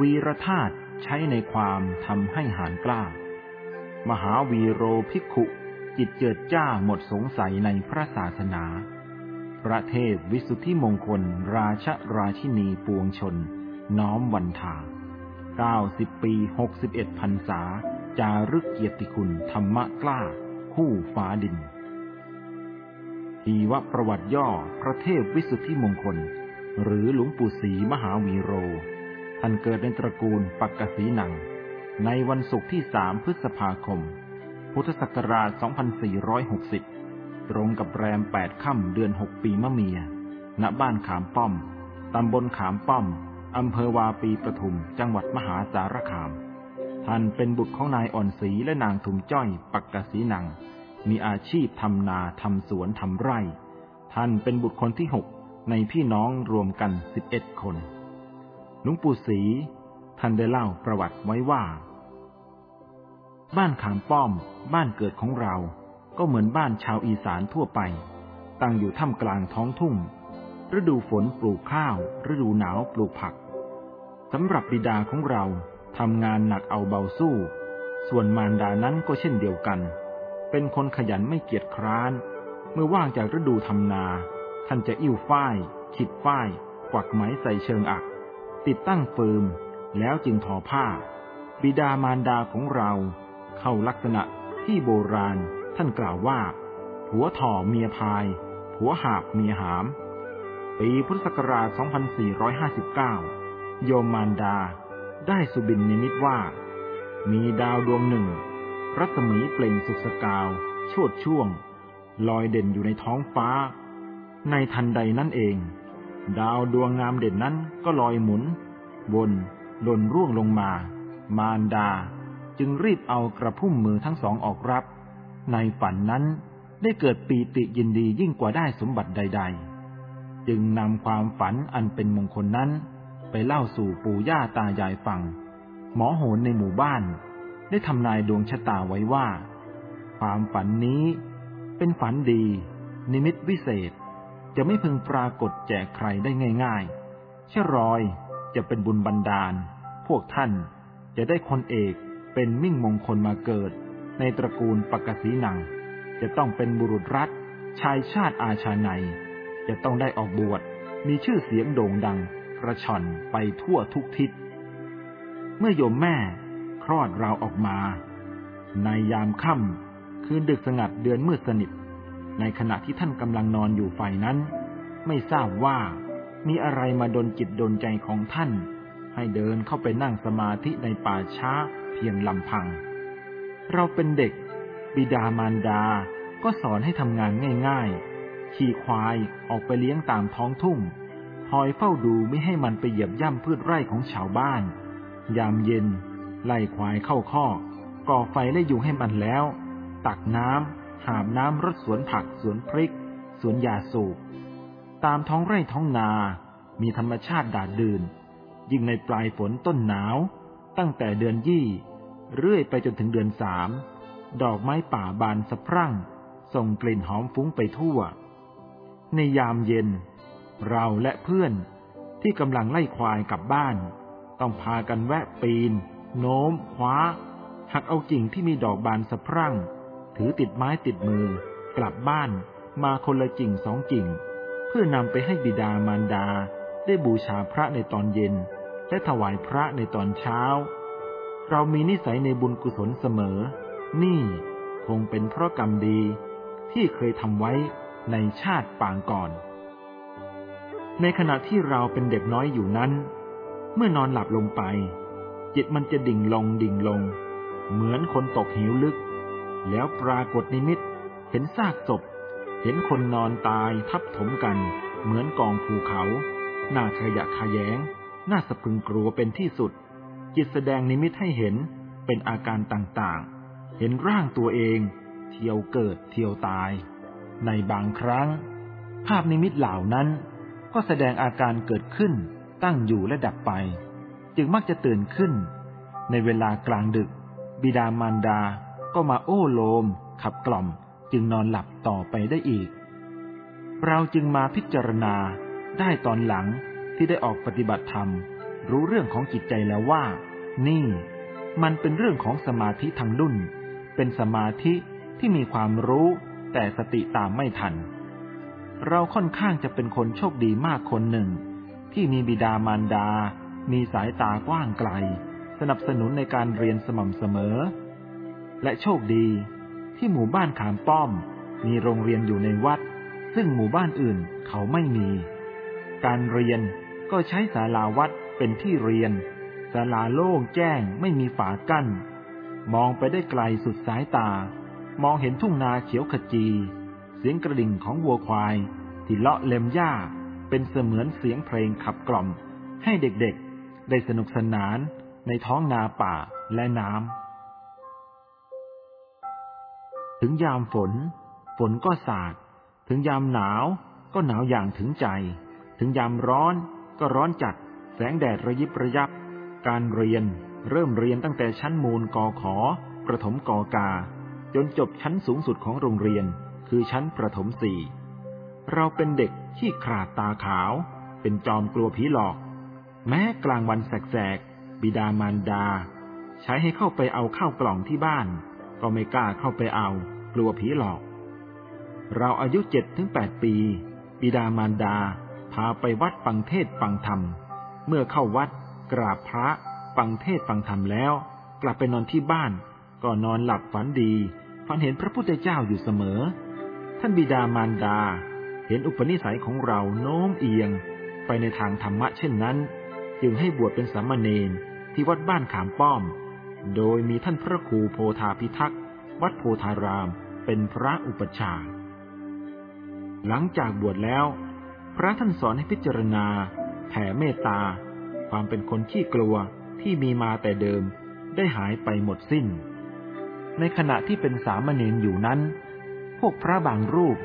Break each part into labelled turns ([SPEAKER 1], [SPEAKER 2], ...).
[SPEAKER 1] วีรธาตุใช้ในความทำให้หานกล้า มหาวีโรภิกขุ จิตเจิดจ้าหมดสงสัยในพระศาสนา พระเทพวิสุทธิมงคล ราชราชินีปวงชน น้อมวันทาเก้าสิบปีหกสิบเอ็ดพรรษา จารึกเกียรติคุณธรรมะกล้า คู่ฟ้าดินทีวประวัติย่อพระเทพวิสุทธิมงคล หรือหลวงปู่ศรีมหาวีโร ท่านเกิดในตระกูลปักกสีหนัง ในวันศุกร์ที่สามพฤษภาคม พุทธศักราช 2460 ตรงกับแรม 8 ค่ำเดือน 6 ปีมะเมีย ณ บ้านขามป้อม ตำบลขามป้อม อำเภอวาปีประทุม จังหวัดมหาสารคาม ท่านเป็นบุตรของนายอ่อนศรีและนางถุมจ้อย ปักกสีหนัง มีอาชีพทำนาทำสวนทำไร่ ท่านเป็นบุตรคนที่หกในพี่น้องรวมกันสิบเอ็ดคน หลวงปู่ศรีท่านได้เล่าประวัติไว้ว่า บ้านขามป้อม บ้านเกิดของเรา ก็เหมือนบ้านชาวอีสานทั่วไป ตั้งอยู่ท่ามกลางท้องทุ่ง ฤดูฝนปลูกข้าว ฤดูหนาวปลูกผักสำหรับบิดาของเราทำงานหนักเอาเบาสู้ ส่วนมารดานั้นก็เช่นเดียวกัน เป็นคนขยันไม่เกียจคร้าน เมื่อว่างจากฤดูทำนา ท่านจะอิ่วฝ้ายฉิดฝ้าย กวักไหมใส่เชิงอัก ติดตั้งเฟืมแล้วจึงทอผ้า บิดามารดาของเรา เข้าลักษณะที่โบราณท่านกล่าวว่า ผัวถอเมียพาย ผัวหาบเมียหาม ปีพุทธศักราช 2459 โยมมารดาได้สุบินนิมิตว่า มีดาวดวงหนึ่ง รัศมีเปล่งสุกสกาว โชดช่วง ลอยเด่นอยู่ในท้องฟ้า ในทันใดนั่นเอง ดาวดวงงามเด่นนั้นก็ลอยหมุน วนหล่นร่วงลงมา มารดา จึงรีบเอากระพุ่มมือทั้งสองออกรับ ในฝันนั้นได้เกิดปีติยินดียิ่งกว่าได้สมบัติใด ๆ จึงนำความฝันอันเป็นมงคลนั้น ไปเล่าสู่ปู่ย่าตายายฟัง หมอโหนในหมู่บ้าน ได้ทำนายดวงชะตาไว้ว่า ความฝันนี้เป็นฝันดี นิมิตวิเศษ จะไม่พึงปรากฏแจกใครได้ง่ายๆเช่รอยจะเป็นบุญบันดาล พวกท่านจะได้คนเอกเป็นมิ่งมงคลมาเกิด ในตระกูลปกสีนัง จะต้องเป็นบุรุษรัฐ ชายชาติอาชาในจะต้องได้ออกบวชมีชื่อเสียงโด่งดังกระชอนไปทั่วทุกทิศ เมื่อโยมแม่คลอดเราออกมา ในยามค่ำคืนดึกสงัดเดือนมืดสนิท ในขณะที่ท่านกำลังนอนอยู่ฝ่ายนั้น ไม่ทราบว่ามีอะไรมาดนจิตดนใจของท่าน ให้เดินเข้าไปนั่งสมาธิในป่าช้าเพียงลำพัง เราเป็นเด็ก บิดามารดา ก็สอนให้ทำงานง่ายๆ ขี่ควายออกไปเลี้ยงตามท้องทุ่ง คอยเฝ้าดูไม่ให้มันไปเหยียบย่ำพืชไร่ของชาวบ้าน ยามเย็น ไล่ควายเข้าข้อก่อไฟไล่ยุงให้มันแล้ว ตักน้ำ หามน้ำรดสวนผักสวนพริก สวนยาสูบ ตามท้องไร่ท้องนา มีธรรมชาติดาดดื่น ยิ่งในปลายฝนต้นหนาว ตั้งแต่เดือนยี่ เรื่อยไปจนถึงเดือนสาม ดอกไม้ป่าบานสะพรั่ง ส่งกลิ่นหอมฟุ้งไปทั่ว ในยามเย็น เราและเพื่อนที่กำลังไล่ควายกลับบ้าน ต้องพากันแวะปีน โน้ม คว้า หักเอากิ่งที่มีดอกบานสะพรั่ง ถือติดไม้ติดมือ กลับบ้านมาคนละกิ่งสองกิ่ง เพื่อนำไปให้บิดามารดา ได้บูชาพระในตอนเย็น และถวายพระในตอนเช้า เรามีนิสัยในบุญกุศลเสมอ นี่คงเป็นเพราะกรรมดี ที่เคยทำไว้ในชาติปางก่อน ในขณะที่เราเป็นเด็กน้อยอยู่นั้น เมื่อนอนหลับลงไป จิตมันจะดิ่งลงดิ่งลง เหมือนคนตกหิวลึก แล้วปรากฏนิมิต เห็นซากศพ เห็นคนนอนตายทับถมกัน เหมือนกองภูเขา หน่าขยะขยง หน่าสะพึงกลัวเป็นที่สุด จิตแสดงนิมิตให้เห็นเป็นอาการต่างๆ เห็นร่างตัวเอง เที่ยวเกิดเที่ยวตาย ในบางครั้ง ภาพนิมิตเหล่านั้น ก็แสดงอาการเกิดขึ้น ตั้งอยู่และดับไป จึงมักจะตื่นขึ้น ในเวลากลางดึก บิดามารดา ก็มาโอ้โลม ขับกล่อมจึงนอนหลับต่อไปได้อีก เราจึงมาพิจารณาได้ตอนหลังที่ได้ออกปฏิบัติธรรม รู้เรื่องของจิตใจแล้วว่า นี่ มันเป็นเรื่องของสมาธิทางดุนเป็นสมาธิที่มีความรู้แต่สติตามไม่ทัน เราค่อนข้างจะเป็นคนโชคดีมากคนหนึ่ง ที่มีบิดามารดา มีสายตากว้างไกล สนับสนุนในการเรียนสม่ำเสมอ และโชคดี ที่หมู่บ้านขามป้อม มีโรงเรียนอยู่ในวัด ซึ่งหมู่บ้านอื่นเขาไม่มี การเรียนก็ใช้ศาลาวัดเป็นที่เรียนศาลาโล่งแจ้งไม่มีฝากั้น มองไปได้ไกลสุดสายตา มองเห็นทุ่งนาเขียวขจี เสียงกระดิ่งของวัวควาย ที่เลาะเล็มหญ้าเป็นเสมือนเสียงเพลงขับกล่อม ให้เด็กๆ ได้สนุกสนานในท้องนาป่าและน้ำ ถึงยามฝน ฝนก็สาด ถึงยามหนาว ก็หนาวอย่างถึงใจ ถึงยามร้อน ก็ร้อนจัด แสงแดดระยิบระยับ การเรียน เริ่มเรียนตั้งแต่ชั้นมูลกอขอประถมกอกา จนจบชั้นสูงสุดของโรงเรียน คือชั้นประถมสี่เราเป็นเด็กที่ขาดตาขาว เป็นจอมกลัวผีหลอก แม้กลางวันแสกๆบิดามารดา ใช้ให้เข้าไปเอาข้าวกล่องที่บ้าน ก็ไม่กล้าเข้าไปเอา กลัวผีหลอก เราอายุเจ็ดถึงแปดปี บิดามารดา พาไปวัดฟังเทศฟังธรรม เมื่อเข้าวัด กราบพระฟังเทศฟังธรรมแล้ว กลับไปนอนที่บ้าน ก็นอนหลับฝันดี ฝันเห็นพระพุทธเจ้าอยู่เสมอ ท่านบิดามารดา เห็นอุปนิสัยของเราโน้มเอียง ไปในทางธรรมะเช่นนั้น จึงให้บวชเป็นสามเณรที่วัดบ้านขามป้อม โดยมีท่านพระครูโพธาพิทักษ์ วัดโพธารามเป็นพระอุปชา หลังจากบวชแล้ว พระท่านสอนให้พิจารณา แผ่เมตตา ความเป็นคนขี้กลัวที่มีมาแต่เดิมได้หายไปหมดสิ้น ในขณะที่เป็นสามเณรอยู่นั้น พวกพระบางรูป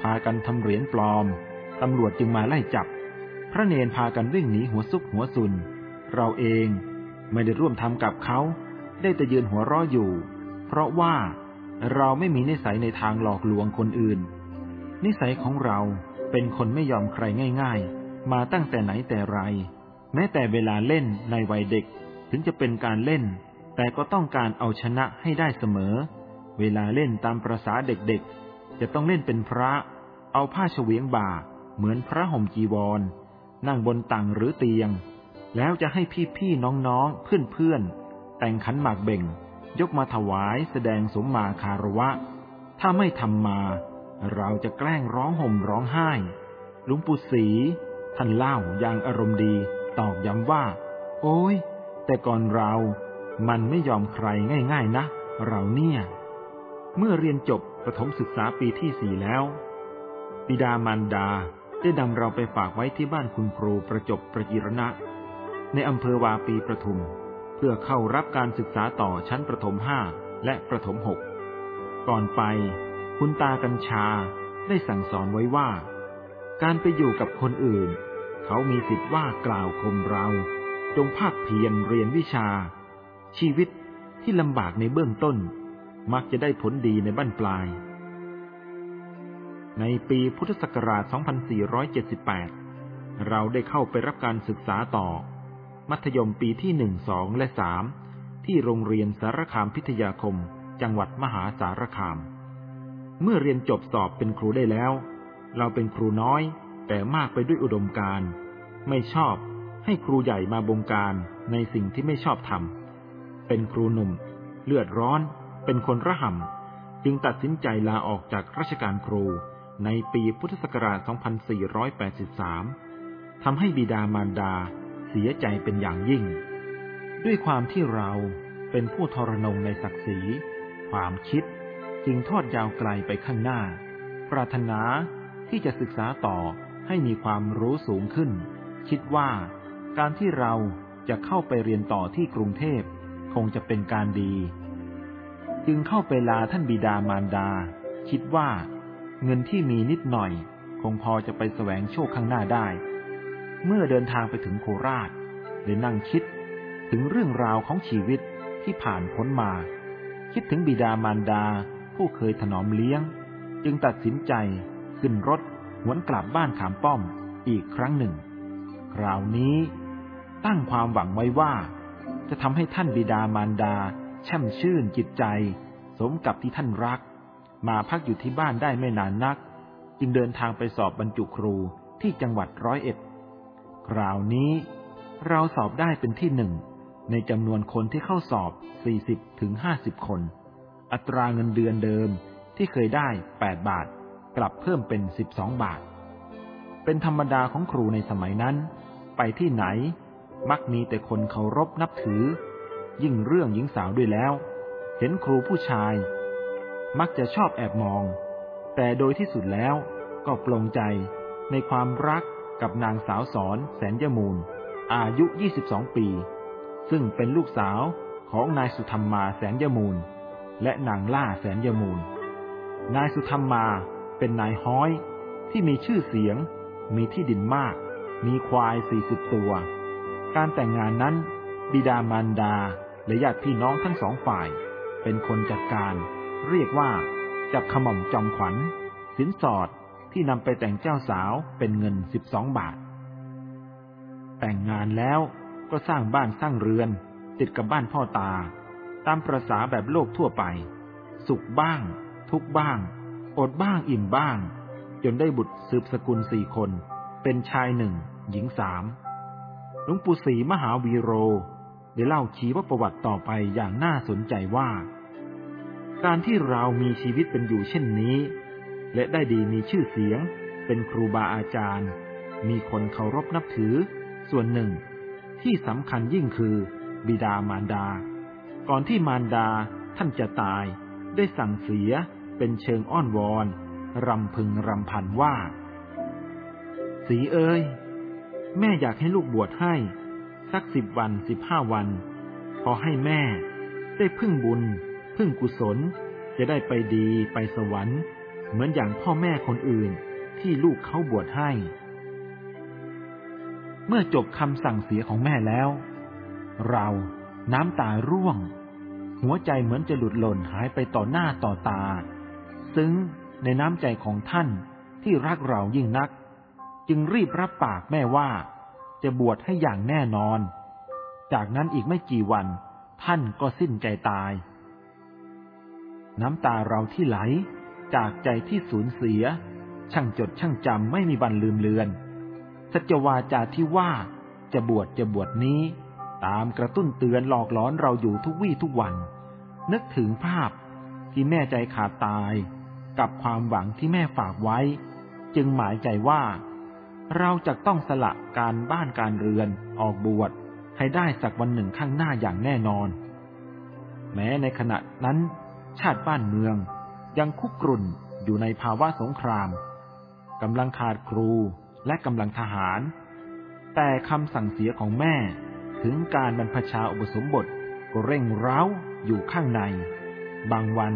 [SPEAKER 1] พากันทำเหรียญปลอม ตำรวจจึงมาไล่จับ พระเนนพากันวิ่งหนีหัวซุกหัวซุน เราเองไม่ได้ร่วมทำกับเขา ได้แต่ยืนหัวเราะอยู่ เพราะว่าเราไม่มีนิสัยในทางหลอกลวงคนอื่น นิสัยของเราเป็นคนไม่ยอมใครง่าย ๆ มาตั้งแต่ไหนแต่ไร แม้แต่เวลาเล่นในวัยเด็ก ถึงจะเป็นการเล่น แต่ก็ต้องการเอาชนะให้ได้เสมอ เวลาเล่นตามประษาเด็กๆ จะต้องเล่นเป็นพระ เอาผ้าเฉวียงบ่า เหมือนพระห่มจีวร นั่งบนตังหรือเตียง แล้วจะให้พี่ๆน้องๆเพื่อนๆ แต่งขันหมากเบ่ง ยกมาถวายแสดงสมมาคารวะ ถ้าไม่ทำมา เราจะแกล้งร้องห่มร้องไห้ลุงปู่ศรีท่านเล่าอย่างอารมณ์ดีตอกย้ำว่า โอ้ย แต่ก่อนเรา มันไม่ยอมใครง่าย ๆนะ เราเนี่ย เมื่อเรียนจบประถมศึกษาปีที่สี่แล้วบิดามารดาได้นำเราไปฝากไว้ที่บ้านคุณครูประจบประจิรณะ ในอำเภอวาปีประทุม เพื่อเข้ารับการศึกษาต่อชั้นประถมห้าและประถมหกก่อนไป คุณตากัญชาได้สั่งสอนไว้ว่า การไปอยู่กับคนอื่น เขามีสิทธิ์ว่ากล่าวคมเรา จงภาคเพียรเรียนวิชา ชีวิตที่ลำบากในเบื้องต้น มักจะได้ผลดีในบั้นปลาย ในปีพุทธศักราช 2478 เราได้เข้าไปรับการศึกษาต่อ มัธยมปีที่หนึ่งสองและสามที่โรงเรียนสารคามพิทยาคม จังหวัดมหาสารคาม เมื่อเรียนจบสอบเป็นครูได้แล้ว เราเป็นครูน้อย แต่มากไปด้วยอุดมการไม่ชอบ ให้ครูใหญ่มาบงการในสิ่งที่ไม่ชอบทำเป็นครูหนุ่ม เลือดร้อน เป็นคนระห่ำจึงตัดสินใจลาออกจากราชการครูในปีพุทธศักราช 2483 ทำให้บิดามารดา เสียใจเป็นอย่างยิ่ง ด้วยความที่เราเป็นผู้ทรนงในศักดิ์ศรี ความคิดจึงทอดยาวไกลไปข้างหน้า ปรารถนาที่จะศึกษาต่อให้มีความรู้สูงขึ้น คิดว่าการที่เราจะเข้าไปเรียนต่อที่กรุงเทพคงจะเป็นการดี จึงเข้าไปลาท่านบิดามารดา คิดว่า เงินที่มีนิดหน่อย คงพอจะไปแสวงโชคข้างหน้าได้ เมื่อเดินทางไปถึงโคราชได้นั่งคิดถึงเรื่องราวของชีวิตที่ผ่านพ้นมา คิดถึงบิดามารดาผู้เคยถนอมเลี้ยง จึงตัดสินใจขึ้นรถหวนกลับบ้านขามป้อมอีกครั้งหนึ่ง คราวนี้ตั้งความหวังไว้ว่า จะทำให้ท่านบิดามารดาแช่มชื่นจิตใจ สมกับที่ท่านรัก มาพักอยู่ที่บ้านได้ไม่นานนัก จึงเดินทางไปสอบบรรจุครูที่จังหวัดร้อยเอ็ด คราวนี้เราสอบได้เป็นที่หนึ่งในจำนวนคนที่เข้าสอบ 40ถึง50 คน อัตราเงินเดือนเดิมที่เคยได้ 8 บาท กลับเพิ่มเป็น 12 บาท เป็นธรรมดาของครูในสมัยนั้น ไปที่ไหน มักมีแต่คนเคารพนับถือ ยิ่งเรื่องหญิงสาวด้วยแล้ว เห็นครูผู้ชาย มักจะชอบแอบมอง แต่โดยที่สุดแล้วก็ปลงใจในความรัก กับนางสาวสอนแสนยมูล อายุ 22 ปี ซึ่งเป็นลูกสาวของนายสุธรรมมาแสนยมูล และนางล่าแสนยมูล นายสุธรรมมาเป็นนายห้อยที่มีชื่อเสียง มีที่ดินมาก มีควายสี่สิบตัว การแต่งงานนั้น บิดามารดาและญาติพี่น้องทั้งสองฝ่าย เป็นคนจัดการ เรียกว่าจับขม่อมจอมขวัญ สินสอด ที่นำไปแต่งเจ้าสาวเป็นเงินสิบสองบาท แต่งงานแล้วก็สร้างบ้านสร้างเรือน ติดกับบ้านพ่อตา ตามประษาแบบโลกทั่วไป สุขบ้าง ทุกบ้าง อดบ้างอิ่มบ้าง จนได้บุตรสืบสกุลสี่คน เป็นชายหนึ่ง หญิงสามหลวงปู่ศรีมหาวีโร ได้เล่าชีวประวัติต่อไปอย่างน่าสนใจว่า การที่เรามีชีวิตเป็นอยู่เช่นนี้ และได้ดีมีชื่อเสียง เป็นครูบาอาจารย์ มีคนเคารพนับถือ ส่วนหนึ่ง ที่สำคัญยิ่งคือ บิดามารดา ก่อนที่มารดาท่านจะตาย ได้สั่งเสียเป็นเชิงอ้อนวอนรำพึงรำพันว่า สีเอ้ย แม่อยากให้ลูกบวชให้ สักสิบวันสิบห้าวัน พอให้แม่ ได้พึ่งบุญ พึ่งกุศล จะได้ไปดีไปสวรรค์ เหมือนอย่างพ่อแม่คนอื่นที่ลูกเขาบวชให้ เมื่อจบคำสั่งเสียของแม่แล้ว เราน้ำตาร่วง หัวใจเหมือนจะหลุดหล่นหายไปต่อหน้าต่อตา ซึ้งในน้ำใจของท่านที่รักเรายิ่งนัก จึงรีบรับปากแม่ว่า จะบวชให้อย่างแน่นอน จากนั้นอีกไม่กี่วัน ท่านก็สิ้นใจตาย น้ำตาเราที่ไหล จากใจที่สูญเสีย ช่างจดช่างจำไม่มีบันลืมเลือน สัจวาจาที่ว่าจะบวชจะบวชนี้ ตามกระตุ้นเตือนหลอกหลอนเราอยู่ทุกวี่ทุกวัน นึกถึงภาพที่แม่ใจขาดตาย กับความหวังที่แม่ฝากไว้ จึงหมายใจว่า เราจะต้องสละการบ้านการเรือนออกบวชให้ได้สักวันหนึ่งข้างหน้าอย่างแน่นอน แม้ในขณะนั้น ชาติบ้านเมือง ยังคุกรุ่นอยู่ในภาวะสงครามกำลังขาดครูและกำลังทหาร แต่คำสั่งเสียของแม่ถึงการบรรพชาอุปสมบทก็เร่งเร้าอยู่ข้างใน บางวัน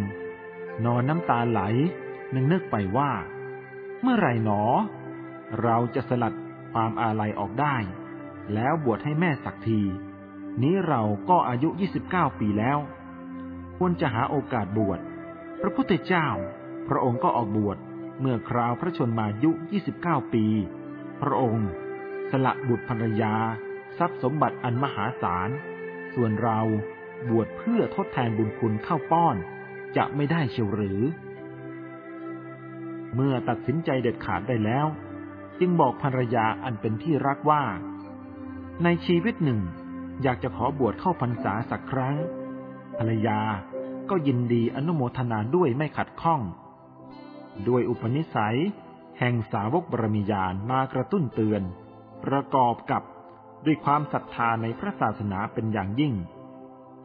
[SPEAKER 1] นอนน้ำตาไหลนึกนึกไปว่า เมื่อไรหนอ เราจะสลัดความอาลัยออกได้ แล้วบวชให้แม่สักที นี้เราก็อายุ 29 ปีแล้ว ควรจะหาโอกาสบวช พระพุทธเจ้า พระองค์ก็ออกบวชเมื่อคราวพระชนมายุ 29 ปี พระองค์ สละบุตรภรรยา ทรัพย์สมบัติอันมหาศาล ส่วนเราบวชเพื่อทดแทนบุญคุณเข้าป้อน จะไม่ได้เชียวหรือ เมื่อตัดสินใจเด็ดขาดได้แล้ว จึงบอกภรรยาอันเป็นที่รักว่า ในชีวิตหนึ่ง อยากจะขอบวชเข้าพรรษาสักครั้ง ภรรยา ก็ยินดีอนุโมทนาด้วยไม่ขัดข้อง ด้วยอุปนิสัย แห่งสาวกบรมียานมากระตุ้นเตือน ประกอบกับด้วยความศรัทธาในพระศาสนาเป็นอย่างยิ่ง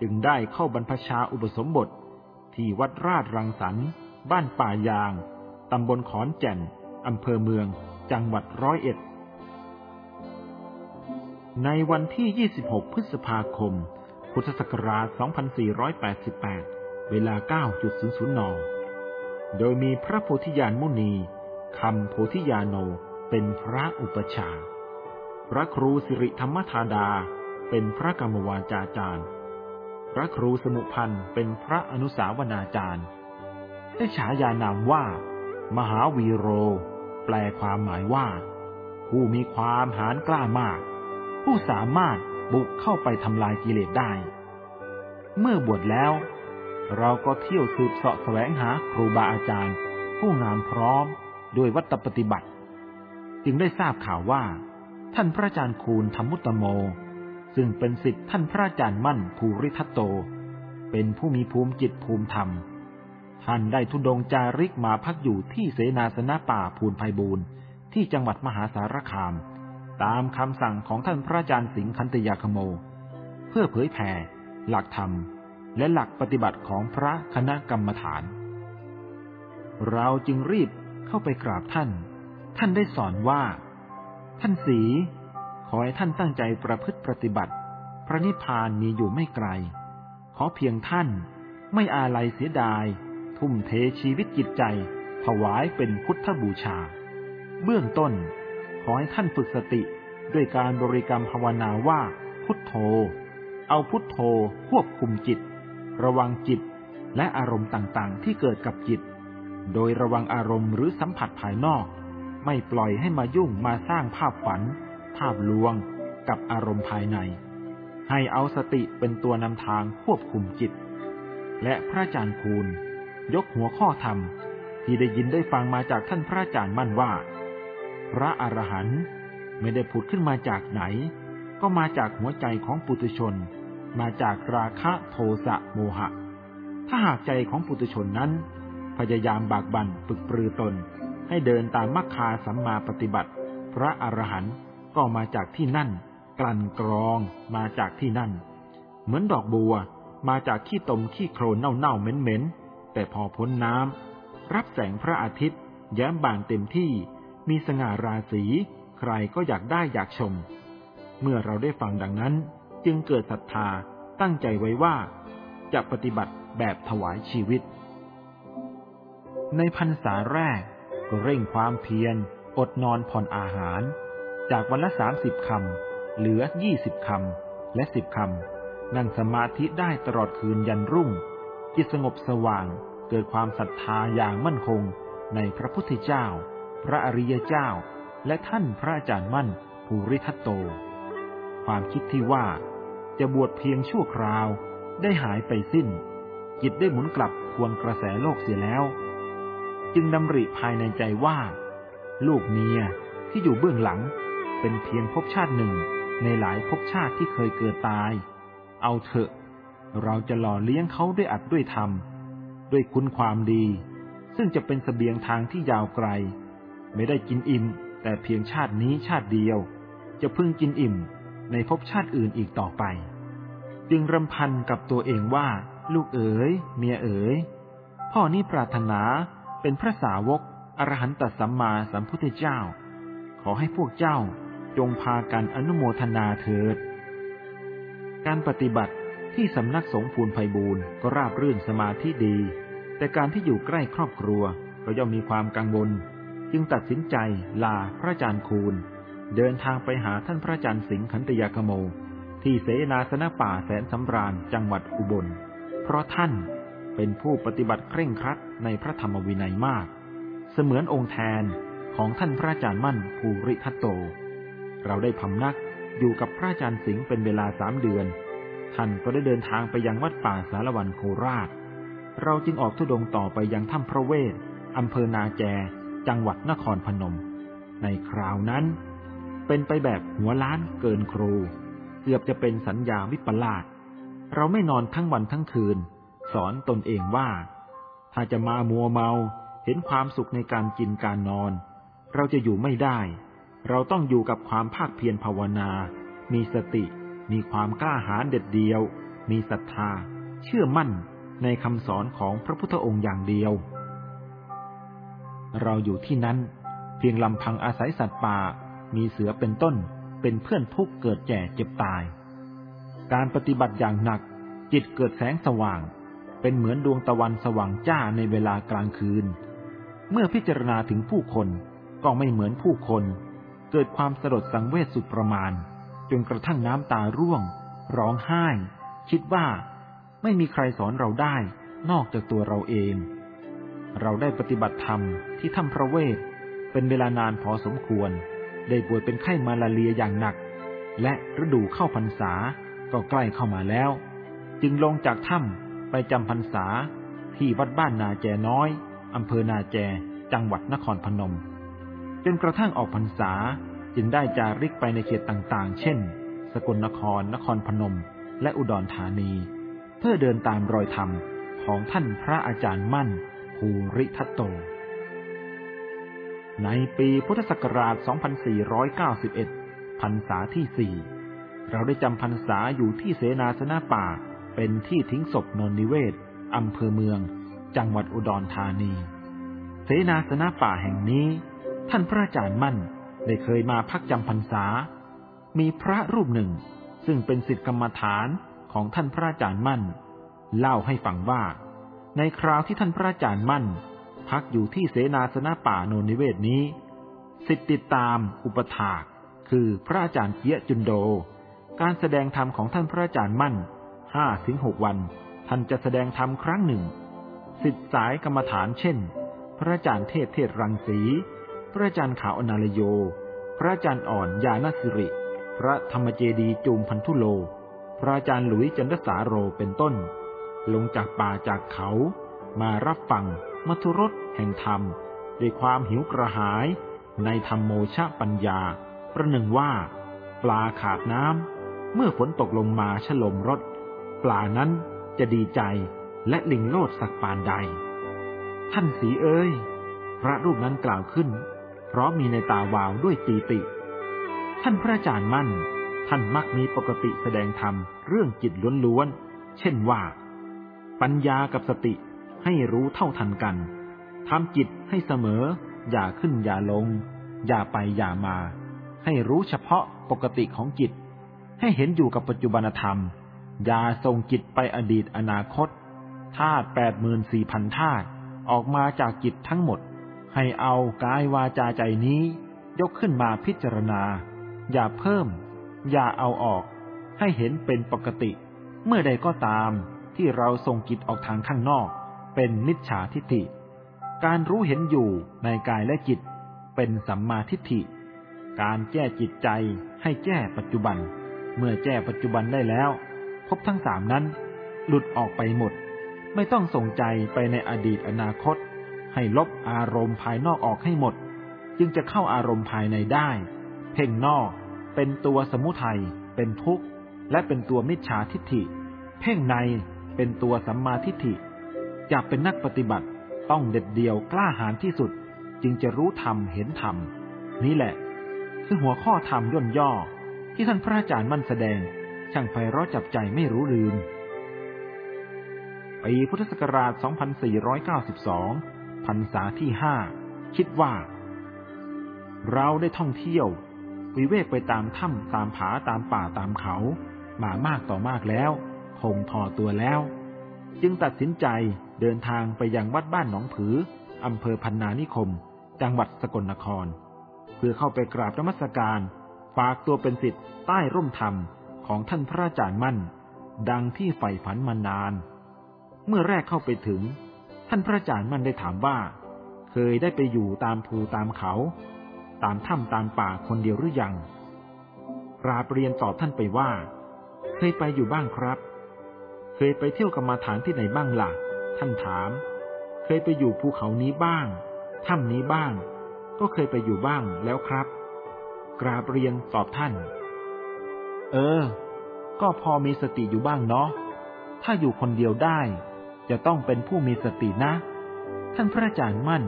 [SPEAKER 1] จึงได้เข้าบรรพชาอุปสมบท ที่วัดราชรังสรรค์บ้านป่ายาง ตำบลขอนแก่น อำเภอเมือง จังหวัดร้อยเอ็ด ในวันที่ 26 พฤษภาคม พุทธศักราช 2488 เวลา 9.00 น โดยมีพระโพธิญาณมุนีคำโพธิญาโนเป็นพระอุปชา พระครูสิริธรรมธาดาเป็นพระกรรมวาจาจารย์ พระครูสมุพันธ์เป็นพระอนุสาวนาจารย์ ได้ฉายานามว่า มหาวีโร แปลความหมายว่า ผู้มีความหานกล้ามาก ผู้สามารถบุกเข้าไปทำลายกิเลสได้ เมื่อบวชแล้ว เราก็เที่ยวสืบเสาะแสวงหาครูบาอาจารย์ ผู้งานพร้อมด้วยวัตปฏิบัติ จึงได้ทราบข่าวว่า ท่านพระอาจารย์คูณธรรมุตโม ซึ่งเป็นสิทธิท่านพระอาจารย์มั่นภูริทัตโต เป็นผู้มีภูมิจิตภูมิธรรม ท่านได้ทุดงจาริกมาพักอยู่ที่เสนาสนะป่าภูนภัยบูรณ์ที่จังหวัดมหาสารคาม ตามคำสั่งของท่านพระอาจารย์สิงคันตยาคโม เพื่อเผยแผ่หลักธรรม และหลักปฏิบัติของพระคณะกรรมฐาน เราจึงรีบเข้าไปกราบท่าน ท่านได้สอนว่า ท่านสี ขอให้ท่านตั้งใจประพฤติปฏิบัติ พระนิพพานมีอยู่ไม่ไกล ขอเพียงท่านไม่อาลัยเสียดาย ทุ่มเทชีวิตจิตใจ ถวายเป็นพุทธบูชา เบื้องต้น ขอให้ท่านฝึกสติด้วยการบริกรรมภาวนาว่า พุทโธ เอาพุทโธควบคุมจิต ระวังจิต และอารมณ์ต่างๆ ที่เกิดกับจิต โดยระวังอารมณ์หรือสัมผัสภายนอก ไม่ปล่อยให้มายุ่งมาสร้างภาพฝัน ภาพลวง กับอารมณ์ภายใน ให้เอาสติเป็นตัวนำทางควบคุมจิต และพระอาจารย์คูณ ยกหัวข้อธรรม ที่ได้ยินได้ฟังมาจากท่านพระอาจารย์มั่นว่า พระอรหันต์ไม่ได้ผุดขึ้นมาจากไหน ก็มาจากหัวใจของปุถุชน มาจากราคะโทสะโมหะ ถ้าหากใจของปุถุชนนั้น พยายามบากบั่นฝึกปรือตน ให้เดินตามมรรคาสัมมาปฏิบัติ พระอรหันต์ก็มาจากที่นั่น กลั่นกรองมาจากที่นั่น เหมือนดอกบัวมาจากขี้ตมขี้โครนเน่าๆเหม็นๆแต่พอพ้นน้ำรับแสงพระอาทิตย์แย้มบานเต็มที่ มีสง่าราศี ใครก็อยากได้อยากชม เมื่อเราได้ฟังดังนั้น จึงเกิดศรัทธาตั้งใจไว้ว่าจะปฏิบัติแบบถวายชีวิต ในพรรษาแรกก็เร่งความเพียร อดนอนผ่อนอาหาร จากวันละสามสิบคำเหลือยี่สิบคำและสิบคำนั่งสมาธิได้ตลอดคืนยันรุ่ง จิตสงบสว่างเกิดความศรัทธาอย่างมั่นคงในพระพุทธเจ้า พระอริยเจ้า และท่านพระอาจารย์มั่นภูริทัตโต ความคิดที่ว่า จะบวชเพียงชั่วคราว ได้หายไปสิ้น จิตได้หมุนกลับทวนกระแสโลกเสียแล้ว จึงดำริภายในใจว่า ลูกเมียที่อยู่เบื้องหลัง เป็นเพียงภพชาติหนึ่งในหลายภพชาติที่เคยเกิดตาย เอาเถอะ เราจะหล่อเลี้ยงเขาด้วยอัดด้วยธรรม ด้วยคุณความดี ซึ่งจะเป็นสเสบียงทางที่ยาวไกล ไม่ได้กินอิ่ม แต่เพียงชาตินี้ชาติเดียว จะพึ่งกินอิ่ม ในภพชาติอื่นอีกต่อไป จึงรำพันกับตัวเองว่า ลูกเอ๋ย เมียเอ๋ย พ่อนี้ปรารถนาเป็นพระสาวกอรหันตสัมมาสัมพุทธเจ้า ขอให้พวกเจ้าจงพากันอนุโมทนาเถิด การปฏิบัติที่สำนักสงฆ์ภูนไพบูรณ์ก็ราบรื่นสมาธิดี แต่การที่อยู่ใกล้ครอบครัวก็ย่อมมีความกังวล จึงตัดสินใจลาพระอาจารย์คูณ เดินทางไปหาท่านพระอาจารย์สิงห์ขันตยาคโม ที่เสนาสนะป่าแสนสำราญจังหวัดอุบล เพราะท่านเป็นผู้ปฏิบัติเคร่งครัดในพระธรรมวินัยมาก เสมือนองค์แทนของท่านพระอาจารย์มั่นภูริทัตโต เราได้พำนักอยู่กับพระอาจารย์สิงห์เป็นเวลาสามเดือน ท่านก็ได้เดินทางไปยังวัดป่าสารวันโคราช เราจึงออกทุดงต่อไปยังถ้ำพระเวทอำเภอนาแจ จังหวัดนครพนม ในคราวนั้น เป็นไปแบบหัวล้านเกินครู เกือบจะเป็นสัญญาวิปลาสเราไม่นอนทั้งวันทั้งคืน สอนตนเองว่า ถ้าจะมามัวเมาเห็นความสุขในการกินการนอน เราจะอยู่ไม่ได้ เราต้องอยู่กับความภาคเพียรภาวนา มีสติ มีความกล้าหาญเด็ดเดียว มีศรัทธา เชื่อมั่นในคำสอนของพระพุทธองค์อย่างเดียว เราอยู่ที่นั้น เพียงลำพังอาศัยสัตว์ป่า มีเสือเป็นต้นเป็นเพื่อนทุกเกิดแก่เจ็บตาย การปฏิบัติอย่างหนัก จิตเกิดแสงสว่าง เป็นเหมือนดวงตะวันสว่างจ้าในเวลากลางคืน เมื่อพิจารณาถึงผู้คนก็ไม่เหมือนผู้คน เกิดความสลดสังเวชสุดประมาณ จนกระทั่งน้ำตาร่วง ร้องไห้ คิดว่าไม่มีใครสอนเราได้นอกจากตัวเราเอง เราได้ปฏิบัติธรรมที่ถ้ำพระเวทเป็นเวลานานพอสมควร ได้ป่วยเป็นไข้มาลาเรียอย่างหนัก และฤดูเข้าพรรษาก็ใกล้เข้ามาแล้ว จึงลงจากถ้ำไปจำพรรษาที่วัดบ้านนาแจน้อยอำเภอนาแจ จังหวัดนครพนม จนกระทั่งออกพรรษาจึงได้จาริกไปในเขตต่างๆ เช่น สกลนคร นครพนม และอุดรธานี เพื่อเดินตามรอยธรรมของท่านพระอาจารย์มั่น ภูริทัตโต ในปีพุทธศักราช 2491 พรรษาที่สี่เราได้จำพรรษาอยู่ที่เสนาสนะป่า เป็นที่ทิ้งศพนนนิเวศ อำเภอเมือง จังหวัดอุดรธานี เสนาสนะป่าแห่งนี้ ท่านพระอาจารย์มั่นได้เคยมาพักจำพรรษา มีพระรูปหนึ่ง ซึ่งเป็นสิทธิกรรมฐานของท่านพระอาจารย์มั่น เล่าให้ฟังว่า ในคราวที่ท่านพระอาจารย์มั่น พักอยู่ที่เสนาสนะป่าโนนิเวศนี้ สิทธิติดตามอุปถาก คือพระอาจารย์เกียจุนโด การแสดงธรรมของท่านพระอาจารย์มั่นห้าถึงหกวัน ท่านจะแสดงธรรมครั้งหนึ่ง สิทธิสายกรรมฐานเช่น พระอาจารย์เทศเทศรังสี พระอาจารย์ขาวอนาลโย พระอาจารย์อ่อนยานสิริ พระธรรมเจดีจูมพันธุโล พระอาจารย์หลุยจันทสาโรเป็นต้น ลงจากป่าจากเขามารับฟัง มัทุรสแห่งธรรม ด้วยความหิวกระหาย ในธรรมโมชะปัญญา ประหนึ่งว่า ปลาขาดน้ำเมื่อฝนตกลงมาฉลมรถปลานั้นจะดีใจและลิงโลดสักปานใด ท่านสีเอ้ย พระรูปนั้นกล่าวขึ้น เพราะมีในตาวาวด้วยปีติ ท่านพระอาจารย์มั่น ท่านมักมีปกติแสดงธรรมเรื่องจิตล้วนๆ เช่นว่า ปัญญากับสติ ให้รู้เท่าทันกันทำจิตให้เสมอ อย่าขึ้นอย่าลง อย่าไปอย่ามา ให้รู้เฉพาะปกติของจิต ให้เห็นอยู่กับปัจจุบันธรรม อย่าส่งจิตไปอดีตอนาคตธาตุแปดหมื่นสี่พันธาตุออกมาจากจิตทั้งหมด ให้เอากายวาจาใจนี้ ยกขึ้นมาพิจารณา อย่าเพิ่ม อย่าเอาออก ให้เห็นเป็นปกติ เมื่อใดก็ตามที่เราส่งจิตออกทางข้างนอก เป็นมิจฉาทิฏฐิ การรู้เห็นอยู่ในกายและจิต เป็นสัมมาทิฏฐิ การแก้จิตใจให้แก้ปัจจุบัน เมื่อแก้ปัจจุบันได้แล้วภพทั้งสามนั้น หลุดออกไปหมด ไม่ต้องส่งใจไปในอดีตอนาคต ให้ลบอารมณ์ภายนอกออกให้หมด จึงจะเข้าอารมณ์ภายในได้ เพ่งนอก เป็นตัวสมุทัยเป็นทุกข์ และเป็นตัวมิจฉาทิฏฐิ เพ่งในเป็นตัวสัมมาทิฏฐิ อยากเป็นนักปฏิบัติ ต้องเด็ดเดี่ยวกล้าหาญที่สุด จึงจะรู้ธรรมเห็นธรรม นี่แหละ คือหัวข้อธรรมย่นย่อ ที่ท่านพระอาจารย์มั่นแสดง ช่างไพเราะจับใจไม่รู้ลืมปีพุทธศักราช 2492 พรรษาที่ห้าคิดว่า เราได้ท่องเที่ยว วิเวกไปตามถ้ำตามผาตามป่าตามเขา มามากต่อมากแล้ว คงพอตัวแล้ว จึงตัดสินใจ เดินทางไปยังวัดบ้านหนองผืออำเภอพันนานิคม จังหวัดสกลนคร เพื่อเข้าไปกราบนมัสการ ฝากตัวเป็นสิทธิ์ใต้ร่มธรรมของท่านพระอาจารย์มั่น ดังที่ใฝ่ฝันมานาน เมื่อแรกเข้าไปถึง ท่านพระอาจารย์มั่นได้ถามว่า เคยได้ไปอยู่ตามภูตามเขา ตามถ้ำตามป่าคนเดียวหรือยังกราบเรียนตอบท่านไปว่า เคยไปอยู่บ้างครับ เคยไปเที่ยวกรรมาฐานที่ไหนบ้างล่ะ ท่านถาม เคยไปอยู่ภูเขานี้บ้าง ถ้ำนี้บ้าง ก็เคยไปอยู่บ้างแล้วครับ กราบเรียนตอบท่าน เออ ก็พอมีสติอยู่บ้างเนาะ ถ้าอยู่คนเดียวได้ จะต้องเป็นผู้มีสตินะ ท่านพระอาจารย์มั่น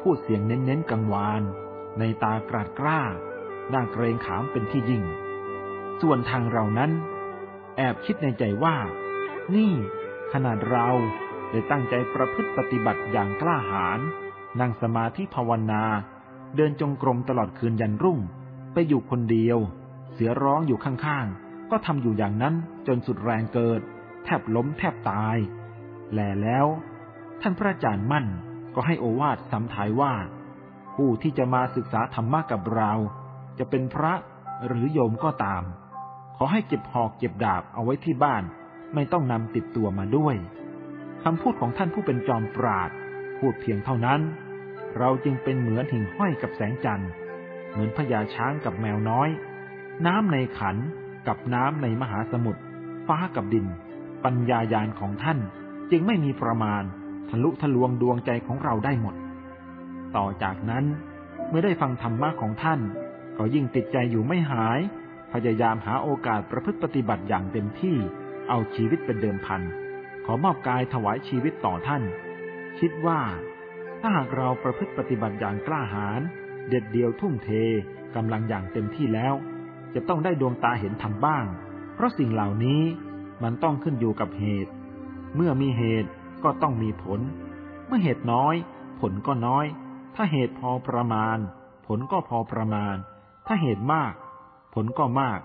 [SPEAKER 1] พูดเสียงเน้นๆกังวาน ในตากราดกล้าน่าเกรงขามเป็นที่ยิ่ง ส่วนทางเรานั้น แอบคิดในใจว่า นี่ขนาดเรา ได้ตั้งใจประพฤติปฏิบัติอย่างกล้าหาญนั่งสมาธิภาวนา เดินจงกรมตลอดคืนยันรุ่ง ไปอยู่คนเดียว เสือร้องอยู่ข้างๆ ก็ทำอยู่อย่างนั้นจนสุดแรงเกิด แทบล้มแทบตาย แลแล้ว ท่านพระอาจารย์มั่นก็ให้โอวาทสำทายว่า ผู้ที่จะมาศึกษาธรรมะกับเรา จะเป็นพระหรือโยมก็ตาม ขอให้เก็บหอกเก็บดาบเอาไว้ที่บ้าน ไม่ต้องนำติดตัวมาด้วย คำพูดของท่านผู้เป็นจอมปราด พูดเพียงเท่านั้น เราจึงเป็นเหมือนหิ่งห้อยกับแสงจันทร์ เหมือนพญาช้างกับแมวน้อย น้ำในขันกับน้ำในมหาสมุทรฟ้ากับดิน ปัญญายาณของท่านจึงไม่มีประมาณทะลุทะลวงดวงใจของเราได้หมด ต่อจากนั้นเมื่อได้ฟังธรรมะของท่าน ก็ยิ่งติดใจอยู่ไม่หาย พยายามหาโอกาสประพฤติปฏิบัติอย่างเต็มที่ เอาชีวิตเป็นเดิมพัน ขอมอบกายถวายชีวิตต่อท่าน คิดว่า ถ้าหากเราประพฤติปฏิบัติอย่างกล้าหาญเด็ดเดียวทุ่มเทกำลังอย่างเต็มที่แล้ว จะต้องได้ดวงตาเห็นธรรมบ้าง เพราะสิ่งเหล่านี้มันต้องขึ้นอยู่กับเหตุ เมื่อมีเหตุก็ต้องมีผล เมื่อเหตุน้อย ผลก็น้อย ถ้าเหตุพอประมาณ ผลก็พอประมาณ ถ้าเหตุมาก ผลก็มาก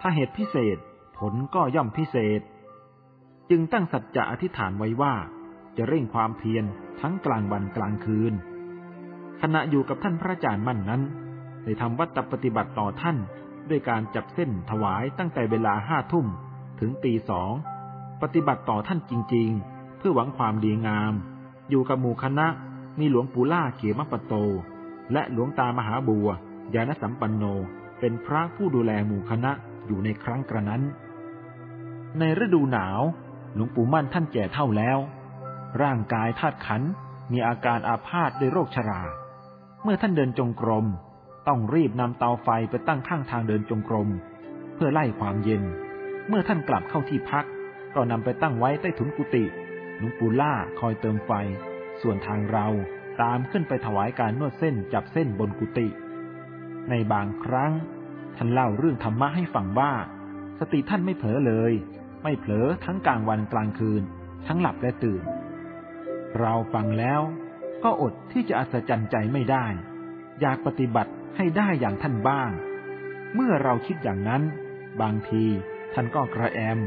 [SPEAKER 1] ถ้าเหตุพิเศษ ผลก็ย่อมพิเศษ จึงตั้งสัจจะอธิษฐานไว้ว่า จะเร่งความเพียรทั้งกลางวันกลางคืน ขณะอยู่กับท่านพระอาจารย์มั่นนั้นได้ทำวัตปฏิบัติต่อท่านด้วยการจับเส้นถวายตั้งแต่เวลาห้าทุ่มถึงตีสอง ปฏิบัติต่อท่านจริงๆ เพื่อหวังความดีงาม อยู่กับหมู่คณะมีหลวงปู่ล่าเขียมปโต และหลวงตามหาบัวยานสัมปันโนเป็นพระผู้ดูแลหมู่คณะอยู่ในครั้งกระนั้น ในฤดูหนาว หลวงปู่มั่นท่านแก่เท่าแล้ว ร่างกายธาตุขันมีอาการอาพาธด้วยโรคชรา เมื่อท่านเดินจงกรม ต้องรีบนำเตาไฟไปตั้งข้างทางเดินจงกรม เพื่อไล่ความเย็น เมื่อท่านกลับเข้าที่พัก ก็นำไปตั้งไว้ใต้ถุนกุฏิหลวงปู่ล่าคอยเติมไฟ ส่วนทางเราตามขึ้นไปถวายการนวดเส้นจับเส้นบนกุฏิในบางครั้ง ท่านเล่าเรื่องธรรมะให้ฟังว่า สติท่านไม่เผลอเลย ไม่เผลอทั้งกลางวันกลางคืน ทั้งหลับและตื่น เราฟังแล้วก็อดที่จะอัศจรรย์ใจไม่ได้ อยากปฏิบัติให้ได้อย่างท่านบ้าง เมื่อเราคิดอย่างนั้น บางทีท่านก็กระแอม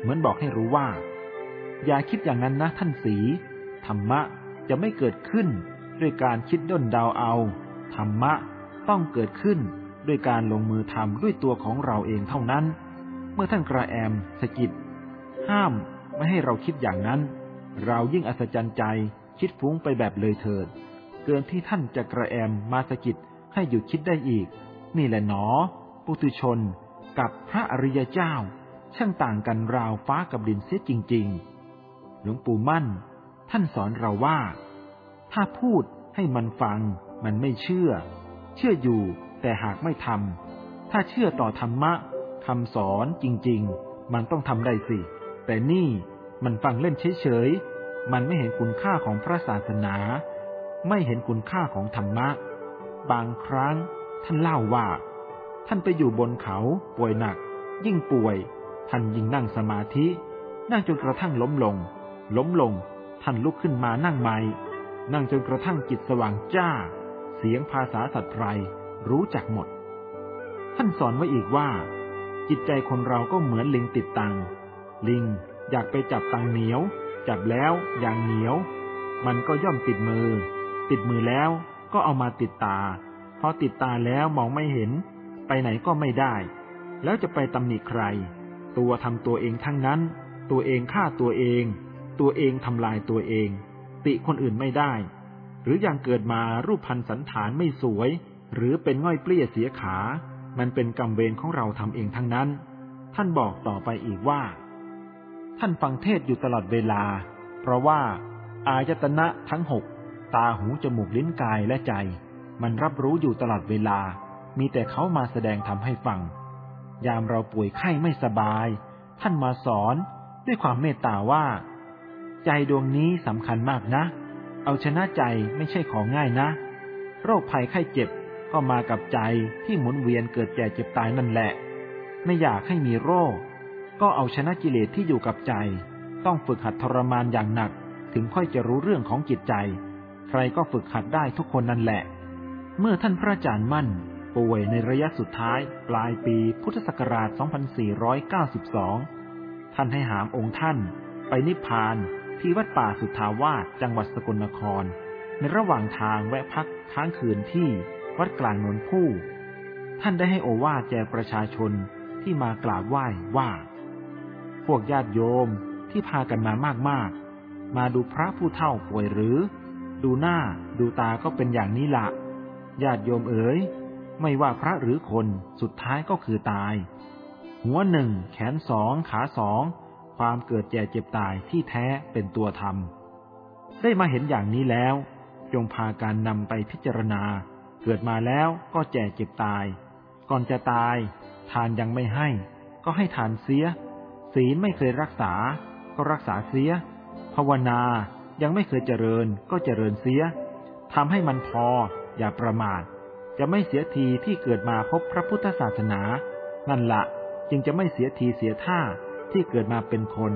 [SPEAKER 1] เหมือนบอกให้รู้ว่า อย่าคิดอย่างนั้นนะท่านสี ธรรมะจะไม่เกิดขึ้น ด้วยการคิดด้นดาวเอา ธรรมะต้องเกิดขึ้นด้วยการลงมือทำด้วยตัวของเราเองเท่านั้น เมื่อท่านกระแอมสกิด ห้ามไม่ให้เราคิดอย่างนั้น เรายิ่งอัศจรรย์ใจคิดฟุ้งไปแบบเลยเถิด เกินที่ท่านจะกระแอมมาสกิดให้หยุดคิดได้อีก นี่แหละหนอ ปุถุชนกับพระอริยเจ้า ช่างต่างกันราวฟ้ากับดินเสียจริง ๆ หลวงปู่มั่น ท่านสอนเราว่า ถ้าพูดให้มันฟัง มันไม่เชื่อ เชื่ออยู่แต่หากไม่ทำถ้าเชื่อต่อธรรมะคำสอนจริง ๆ มันต้องทำได้สิ แต่นี่มันฟังเล่นเฉยๆ มันไม่เห็นคุณค่าของพระศาสนา ไม่เห็นคุณค่าของธรรมะ บางครั้งท่านเล่าว่า ท่านไปอยู่บนเขาป่วยหนัก ยิ่งป่วย ท่านยิ่งนั่งสมาธิ นั่งจนกระทั่งล้มลง ล้มลง ท่านลุกขึ้นมานั่งใหม่ นั่งจนกระทั่งจิตสว่างจ้า เสียงภาษาสัตว์ไพรรู้จักหมด ท่านสอนไว้อีกว่า จิตใจคนเราก็เหมือนลิงติดตัง ลิงอยากไปจับตังเหนียว จับแล้วอย่างเหนียว มันก็ย่อมติดมือ ติดมือแล้วก็เอามาติดตา พอติดตาแล้วมองไม่เห็น ไปไหนก็ไม่ได้ แล้วจะไปตำหนิใคร ตัวทำตัวเองทั้งนั้น ตัวเองฆ่าตัวเอง ตัวเองทำลายตัวเอง ติคนอื่นไม่ได้ หรืออย่างเกิดมารูปพันสันฐานไม่สวย หรือเป็นง่อยเปลี้ยเสียขา มันเป็นกรรมเวรของเราทำเองทั้งนั้น ท่านบอกต่อไปอีกว่า ท่านฟังเทศอยู่ตลอดเวลา เพราะว่า อายตนะทั้งหกตาหูจมูกลิ้นกายและใจ มันรับรู้อยู่ตลอดเวลา มีแต่เขามาแสดงทำให้ฟัง ยามเราป่วยไข้ไม่สบาย ท่านมาสอนด้วยความเมตตาว่า ใจดวงนี้สำคัญมากนะ เอาชนะใจไม่ใช่ของง่ายนะ โรคภัยไข้เจ็บก็มากับใจที่หมุนเวียนเกิดแก่เจ็บตายนั่นแหละ ไม่อยากให้มีโรค ก็เอาชนะกิเลสที่อยู่กับใจ ต้องฝึกหัดทรมานอย่างหนัก ถึงค่อยจะรู้เรื่องของจิตใจ ใครก็ฝึกหัดได้ทุกคนนั่นแหละ เมื่อท่านพระอาจารย์มั่น ป่วยในระยะสุดท้าย ปลายปีพุทธศักราช 2492 ท่านให้หามองค์ท่าน ไปนิพพานที่วัดป่าสุทธาวาสจังหวัดสกลนคร ในระหว่างทางแวะพักค้างคืนที่วัดกลางนนทผู้ ท่านได้ให้โอวาทแก่ประชาชนที่มากราบไหว้ว่า พวกญาติโยมที่พากันมามากๆ มาดูพระผู้เฒ่าป่วยหรือ ดูหน้าดูตาก็เป็นอย่างนี้ละญาติโยมเอ๋ยไม่ว่าพระหรือคนสุดท้ายก็คือตาย หัวหนึ่งแขนสองขาสองความเกิดแก่เจ็บตายที่แท้เป็นตัวธรรม ได้มาเห็นอย่างนี้แล้ว จงพาการนำไปพิจารณา เกิดมาแล้วก็แก่เจ็บตาย ก่อนจะตาย ทานยังไม่ให้ ก็ให้ทานเสีย ศีลไม่เคยรักษา ก็รักษาเสีย ภาวนายังไม่เคยเจริญก็เจริญเสียทำให้มันพออย่าประมาท จะไม่เสียทีที่เกิดมาพบพระพุทธศาสนา นั่นละจึงจะไม่เสียทีเสียท่าที่เกิดมาเป็นคน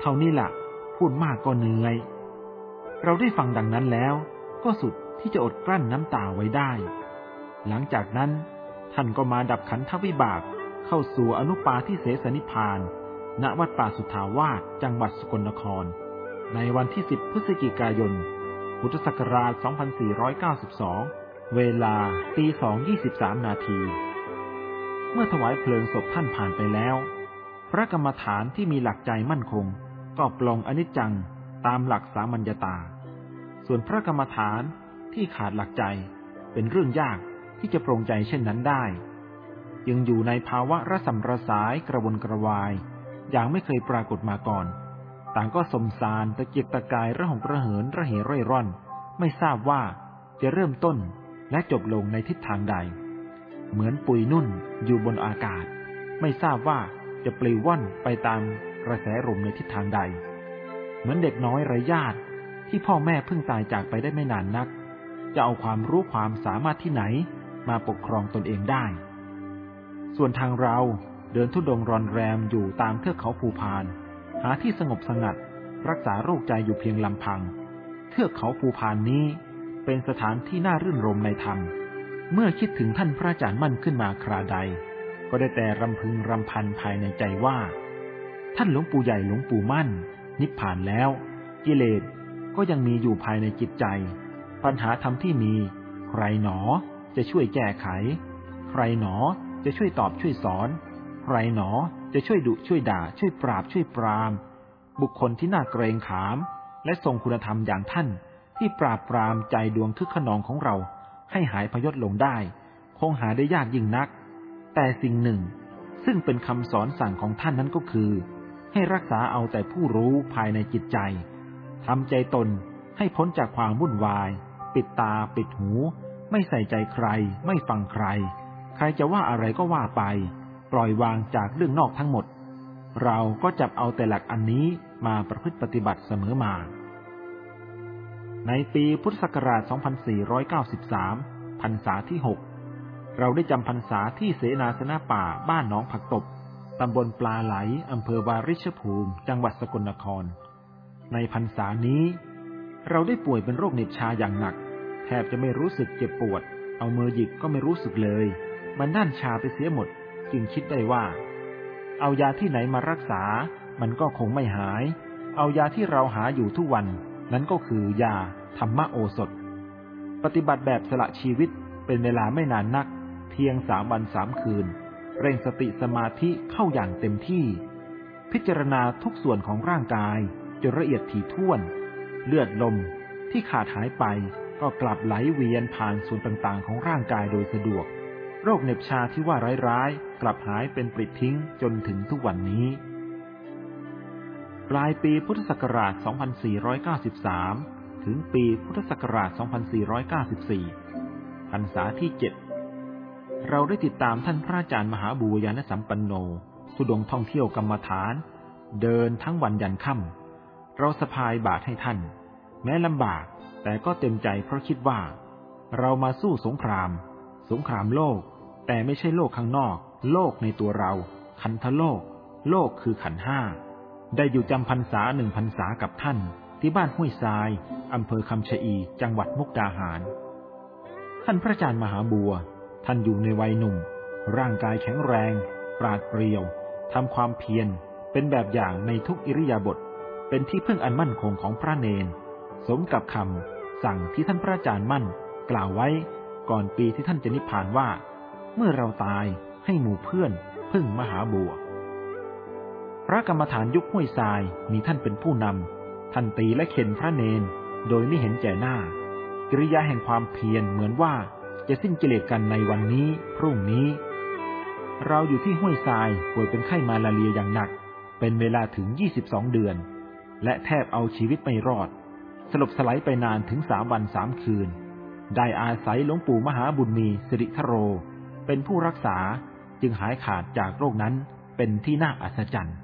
[SPEAKER 1] เท่านี้ละพูดมากก็เหนื่อย เราได้ฟังดังนั้นแล้ว ก็สุดที่จะอดกลั้นน้ำตาไว้ได้ หลังจากนั้น ท่านก็มาดับขันธวิบากเข้าสู่อนุปาที่เสสนิพาน ณวัดป่าสุทาวาสจังหวัดสกลนคร ในวันที่ 10 พฤศจิกายน พุทธศักราช 2492 เวลาตี2.23 นาที เมื่อถวายเพลิงศพท่านผ่านไปแล้ว พระกรรมฐานที่มีหลักใจมั่นคง ก็ปลงอนิจจังตามหลักสามัญญาตา ส่วนพระกรรมฐานที่ขาดหลักใจเป็นเรื่องยากที่จะปรงใจเช่นนั้นได้ยังอยู่ในภาวะระสำระสายกระวนกระวาย อย่างไม่เคยปรากฏมาก่อน ต่างก็สมสารตะเกียกตะกายระหองระเหินระเหร่ร่อน ไม่ทราบว่าจะเริ่มต้นและจบลงในทิศทางใด เหมือนปุยนุ่นอยู่บนอากาศ ไม่ทราบว่าจะปลิวว่อนไปตามกระแสลมในทิศทางใด เหมือนเด็กน้อยไร้ญาติที่พ่อแม่เพิ่งตายจากไปได้ไม่นานนัก จะเอาความรู้ความสามารถที่ไหนมาปกครองตนเองได้ ส่วนทางเรา เดินทุดงรอนแรมอยู่ตามเทือกเขาภูพาน หาที่สงบสงัด รักษาโรคใจอยู่เพียงลำพัง เทือกเขาภูพานนี้เป็นสถานที่น่ารื่นรมในธรรม เมื่อคิดถึงท่านพระอาจารย์มั่นขึ้นมาคราใด ก็ได้แต่รำพึงรำพันภายในใจว่า ท่านหลวงปู่ใหญ่หลวงปู่มั่น นิพพานแล้ว กิเลสก็ยังมีอยู่ภายในจิตใจ ปัญหาธรรมที่มี ใครหนอจะช่วยแก้ไข ใครหนอจะช่วยตอบช่วยสอน ใครหนอจะช่วยดุช่วยด่า ช่วยปราบช่วยปราม บุคคลที่น่าเกรงขาม และทรงคุณธรรมอย่างท่าน ที่ปราบปรามใจดวงคึกขนองของเรา ให้หายพยศลงได้ คงหาได้ยากยิ่งนัก แต่สิ่งหนึ่ง ซึ่งเป็นคำสอนสั่งของท่านนั้นก็คือ ให้รักษาเอาแต่ผู้รู้ภายในจิตใจทำใจตนให้พ้นจากความวุ่นวาย ปิดตาปิดหู ไม่ใส่ใจใคร ไม่ฟังใคร ใครจะว่าอะไรก็ว่าไป ปล่อยวางจากเรื่องนอกทั้งหมด เราก็จับเอาแต่หลักอันนี้มาประพฤติปฏิบัติเสมอมา ในปีพุทธศักราช 2493 พรรษาที่ 6 เราได้จำพรรษาที่เสนาสนะป่าบ้านน้องผักตบ ตำบลปลาไหล อำเภอวาริชภูมิ จังหวัดสกลนคร ในพรรษานี้ เราได้ป่วยเป็นโรคเหน็บชาอย่างหนัก แทบจะไม่รู้สึกเจ็บปวด เอามือหยิกก็ไม่รู้สึกเลย มันด้านชาไปเสียหมด จึงคิดได้ว่า เอายาที่ไหนมารักษา มันก็คงไม่หาย เอายาที่เราหาอยู่ทุกวัน นั้นก็คือยาธรรมโอสถ ปฏิบัติแบบสละชีวิตเป็นเวลาไม่นานนัก เพียงสามวันสามคืน เร่งสติสมาธิเข้าอย่างเต็มที่ พิจารณาทุกส่วนของร่างกายจนละเอียดถี่ถ้วน เลือดลมที่ขาดหายไปก็กลับไหลเวียนผ่านส่วนต่างๆ ของร่างกายโดยสะดวก โรคเน็บชาที่ว่าร้ายๆ กลับหายเป็นปริดทิ้งจนถึงทุกวันนี้ ปลายปีพุทธศักราช 2493 ถึงปีพุทธศักราช 2494 พรรษาที่ 7 เราได้ติดตามท่านพระอาจารย์มหาบุญญาณสัมปันโน สุดงท่องเที่ยวกรรมฐาน เดินทั้งวันยันค่ำเราสะพายบาทให้ท่าน แม้ลำบากแต่ก็เต็มใจเพราะคิดว่า เรามาสู้สงคราม สงครามโลก แต่ไม่ใช่โลกข้างนอก โลกในตัวเรา ขันธโลก โลกคือขันห้า ได้อยู่จำพรรษาหนึ่งพรรษากับท่าน ที่บ้านห้วยทรายอำเภอคำชะอี จังหวัดมุกดาหาร ท่านพระอาจารย์มหาบัว ท่านอยู่ในวัยหนุ่ม ร่างกายแข็งแรง ปราดเปรียวทำความเพียร เป็นแบบอย่างในทุกอิริยาบถ เป็นที่พึ่งอันมั่นคงของพระเนน สมกับคำสั่งที่ท่านพระอาจารย์มั่น กล่าวไว้ก่อนปีที่ท่านจะนิพพานว่า เมื่อเราตายให้หมู่เพื่อนพึ่งมหาบัว พระกรรมฐานยุคห้วยทรายมีท่านเป็นผู้นำท่านตีและเข็นพระเนน โดยไม่เห็นแก่หน้า กิริยาแห่งความเพียรเหมือนว่าจะสิ้นกิเลสกันในวันนี้พรุ่งนี้ เราอยู่ที่ห้วยทรายป่วยเป็นไข้มาลาเรียอย่างหนัก เป็นเวลาถึง 22 เดือน และแทบเอาชีวิตไม่รอด สลบสลายไปนานถึงสามวันสามคืน ได้อาศัยหลวงปู่มหาบุญมีสิริทโร เป็นผู้รักษาจึงหายขาดจากโรคนั้นเป็นที่น่าอัศจรรย์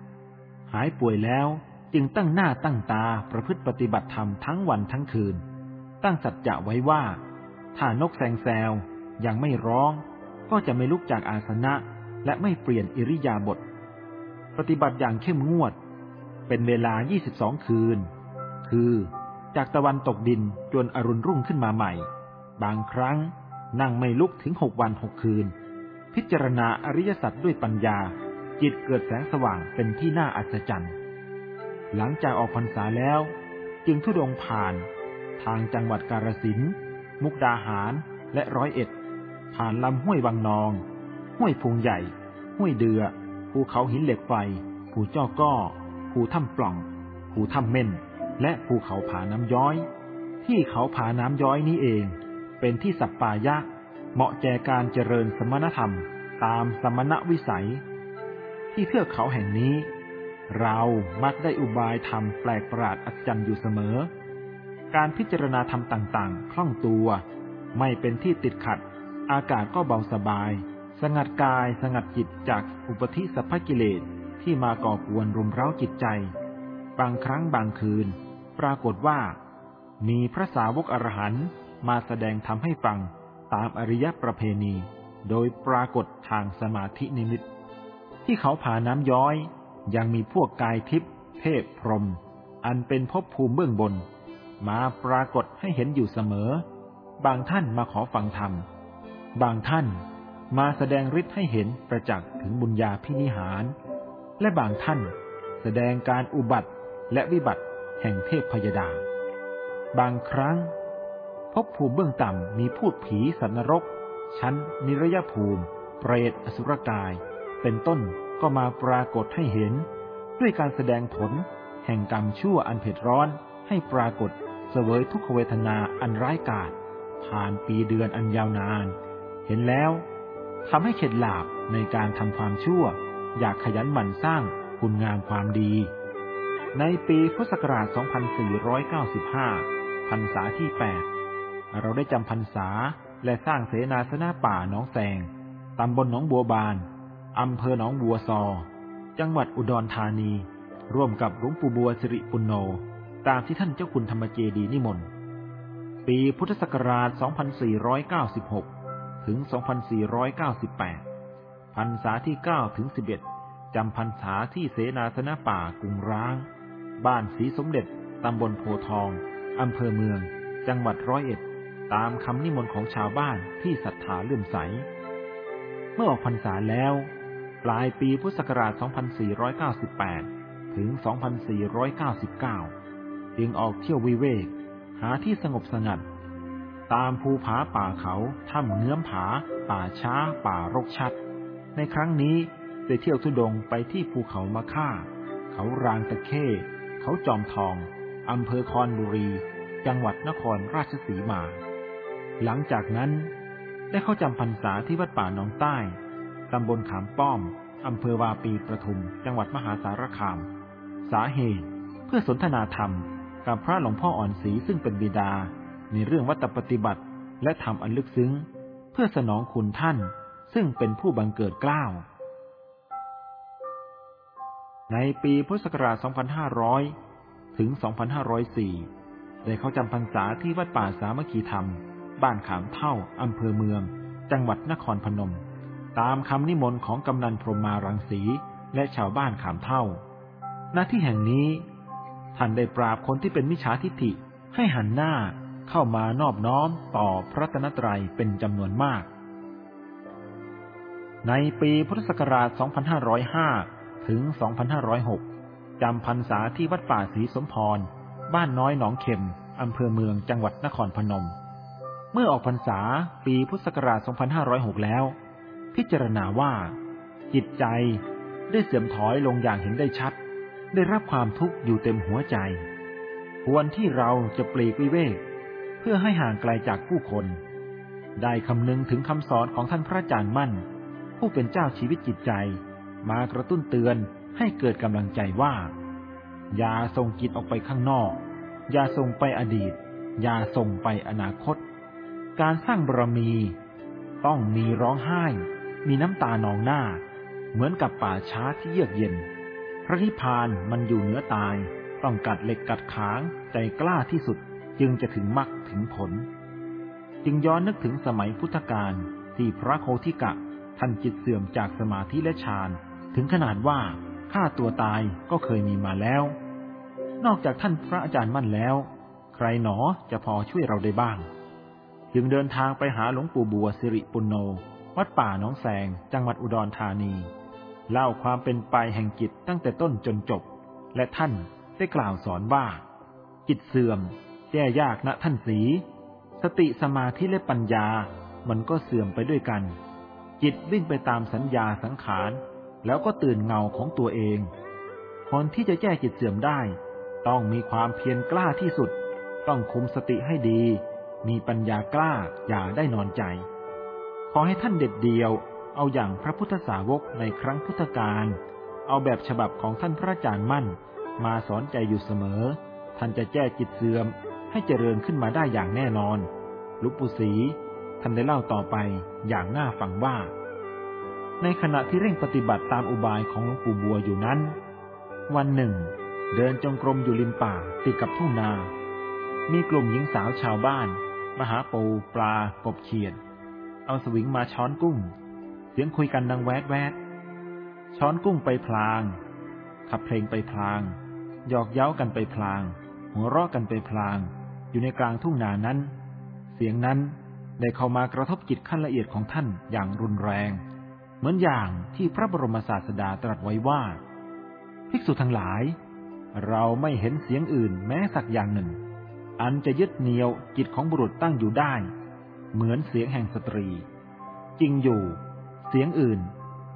[SPEAKER 1] หายป่วยแล้วจึงตั้งหน้าตั้งตาประพฤติปฏิบัติธรรมทั้งวันทั้งคืน ตั้งสัจจะไว้ว่า ถ้านกแซงแซวยังไม่ร้อง ก็จะไม่ลุกจากอาสนะและไม่เปลี่ยนอิริยาบถปฏิบัติอย่างเข้มงวด เป็นเวลา 22 คืน คือจากตะวันตกดินจนอรุณรุ่งขึ้นมาใหม่ บางครั้ง นั่งไม่ลุกถึงหกวันหกคืน พิจารณาอริยสัจด้วยปัญญา จิตเกิดแสงสว่างเป็นที่น่าอัศจรรย์ หลังจากออกพรรษาแล้ว จึงทุดงผ่าน ทางจังหวัดกาฬสินธุ์มุกดาหารและร้อยเอ็ด ผ่านลำห้วยวังนอง ห้วยพุงใหญ่ ห้วยเดือ ภูเขาหินเหล็กไฟ ภูเจ้าก้อ ภูถ้ำปล่อง ภูถ้ำเม่น และภูเขาผาน้ำย้อย ที่เขาผาน้ำย้อยนี้เอง เป็นที่สัปปายะ เหมาะแก่การเจริญสมณธรรมตามสมณวิสัย ที่เทือกเขาแห่งนี้ เรามักได้อุบายธรรมแปลกประหลาดอัศจรรย์อยู่เสมอ การพิจารณาธรรมต่างๆ คล่องตัว ไม่เป็นที่ติดขัด อากาศก็เบาสบาย สงัดกายสงัดจิตจากอุปธิสัพพกิเลสที่มาก่อกวนรุมเร้าจิตใจ บางครั้งบางคืน ปรากฏว่า มีพระสาวกอรหันต์ มาแสดงธรรมให้ฟังตามอริยประเพณี โดยปรากฏทางสมาธินิมิต ที่เขาผาน้ำย้อย ยังมีพวกกายทิพย์เทพพรม อันเป็นภพภูมิเบื้องบน มาปรากฏให้เห็นอยู่เสมอ บางท่านมาขอฟังธรรม บางท่านมาแสดงฤทธิ์ให้เห็นประจักษ์ถึงบุญญาพินิหาร และบางท่านแสดงการอุบัติและวิบัติแห่งเทพพยดา บางครั้ง ภพภูมิเบื้องต่ำมีพูดผีสัตว์นรก ชั้นนิรยภูมิ เปรตอสุรกาย เป็นต้นก็มาปรากฏให้เห็น ด้วยการแสดงผล แห่งกรรมชั่วอันเผ็ดร้อนให้ปรากฏเสวยทุกขเวทนาอันร้ายกาจผ่านปีเดือนอันยาวนาน เห็นแล้วทำให้เข็ดหลาบในการทำความชั่ว อยากขยันหมั่นสร้างคุณงามความดี ในปีพุทธศักราช 2495 พรรษาที่ 8 เราได้จำพรรษาและสร้างเสนาสนะป่าหนองแสง ตำบลหนองบัวบาน อำเภอหนองบัวซอ จังหวัดอุดรธานี ร่วมกับหลวงปู่บัวสิริปุณโญตามที่ท่านเจ้าคุณธรรมเจดีนิมนต์ ปีพุทธศักราช 2496 ถึง 2498 พรรษาที่ 9 ถึง 11 จำพรรษาที่เสนาสนะป่ากรุงร้าง บ้านสีสมเด็จ ตำบลโพทอง อำเภอเมือง จังหวัดร้อยเอ็ด ตามคำนิมนต์ของชาวบ้านที่ศรัทธาเลื่อมใส เมื่อออกพรรษาแล้ว ปลายปีพุทธศักราช 2498 ถึง 2499 จึงออกเที่ยววิเวก หาที่สงบสงัด ตามภูผาป่าเขาถ้ำเนื้อมผา ป่าช้า ป่ารกชัด ในครั้งนี้ได้เที่ยวทุดงไปที่ภูเขามะค่า เขารางตะเข้ เขาจอมทองอำเภอคอนบุรี จังหวัดนครราชสีมา หลังจากนั้น ได้เข้าจำพรรษาที่วัดป่าหนองใต้ตำบลขามป้อมอำเภอวาปีประทุม จังหวัดมหาสารคาม สาเหตุ เพื่อสนทนาธรรมกับพระหลวงพ่ออ่อนศรีซึ่งเป็นบิดา ในเรื่องวัตปฏิบัติและธรรมอันลึกซึ้ง เพื่อสนองคุณท่าน ซึ่งเป็นผู้บังเกิดกล้าวในปีพุทธศักราช 2500 ถึง 2504 ได้เข้าจำพรรษาที่วัดป่าสามัคคีธรรม บ้านขามเท่าอำเภอเมือง จังหวัดนครพนม ตามคำนิมนต์ของกำนันพรหมารังสีและชาวบ้านขามเท่า ณ ที่แห่งนี้ ท่านได้ปราบคนที่เป็นมิจฉาทิฐิให้หันหน้าเข้ามานอบน้อมต่อพระตนตรัยเป็นจำนวนมาก ในปีพุทธศักราช 2505 ถึง 2506 จำพรรษาที่วัดป่าศรีสมพร บ้านน้อยหนองเข็ม อำเภอเมืองจังหวัดนครพนม เมื่อออกพรรษาปีพุทธศักราช 2506 แล้ว พิจารณาว่า จิตใจได้เสื่อมถอยลงอย่างเห็นได้ชัด ได้รับความทุกข์อยู่เต็มหัวใจ ควรที่เราจะปลีกวิเวก เพื่อให้ห่างไกลจากผู้คน ได้คำนึงถึงคำสอนของท่านพระอาจารย์มั่น ผู้เป็นเจ้าชีวิตจิตใจ มากระตุ้นเตือนให้เกิดกำลังใจว่า อย่าส่งจิตออกไปข้างนอก อย่าส่งไปอดีต อย่าส่งไปอนาคต การสร้างบารมี ต้องมีร้องไห้ มีน้ำตานองหน้า เหมือนกับป่าช้าที่เยือกเย็น พระนิพพานมันอยู่เหนือตาย ต้องกัดเหล็กกัดขางใจกล้าที่สุดจึงจะถึงมรรคถึงผล จึงย้อนนึกถึงสมัยพุทธกาลที่พระโคทิกะท่านจิตเสื่อมจากสมาธิและฌานถึงขนาดว่าฆ่าตัวตายก็เคยมีมาแล้ว นอกจากท่านพระอาจารย์มั่นแล้ว ใครหนอจะพอช่วยเราได้บ้าง จึงเดินทางไปหาหลวงปู่บัวสิริปุณโญวัดป่าหนองแสง จังหวัดอุดรธานี เล่าความเป็นไปแห่งจิตตั้งแต่ต้นจนจบ และท่านได้กล่าวสอนว่า จิตเสื่อม แก้ยากนะท่านสีสติสมาธิและปัญญา มันก็เสื่อมไปด้วยกัน จิตวิ่งไปตามสัญญาสังขาร แล้วก็ตื่นเงาของตัวเองคนที่จะแก้จิตเสื่อมได้ ต้องมีความเพียรกล้าที่สุด ต้องคุมสติให้ดี มีปัญญากล้าอย่าได้นอนใจ ขอให้ท่านเด็ดเดียว เอาอย่างพระพุทธสาวกในครั้งพุทธกาลเอาแบบฉบับของท่านพระอาจารย์มั่น มาสอนใจอยู่เสมอ ท่านจะแก้จิตเสื่อมให้เจริญขึ้นมาได้อย่างแน่นอนลุปู่ศรีท่านได้เล่าต่อไปอย่างน่าฟังว่า ในขณะที่เร่งปฏิบัติตามอุบายของหลวงปู่บัวอยู่นั้น วันหนึ่ง เดินจงกรมอยู่ริมป่าติดกับทุ่งนา มีกลุ่มหญิงสาวชาวบ้าน มาหาปูปลากบเขียด เอาสวิงมาช้อนกุ้ง เสียงคุยกันดังแวดแวดช้อนกุ้งไปพลาง ขับเพลงไปพลางหยอกเย้ากันไปพลาง หัวเราะกันไปพลาง อยู่ในกลางทุ่งนานั้น เสียงนั้นได้เข้ามากระทบจิตขั้นละเอียดของท่านอย่างรุนแรง เหมือนอย่างที่พระบรมศาสดาตรัสไว้ว่า ภิกษุทั้งหลาย เราไม่เห็นเสียงอื่นแม้สักอย่างหนึ่ง อันจะยึดเหนี่ยวจิตของบุรุษตั้งอยู่ได้ เหมือนเสียงแห่งสตรี จริงอยู่ เสียงอื่น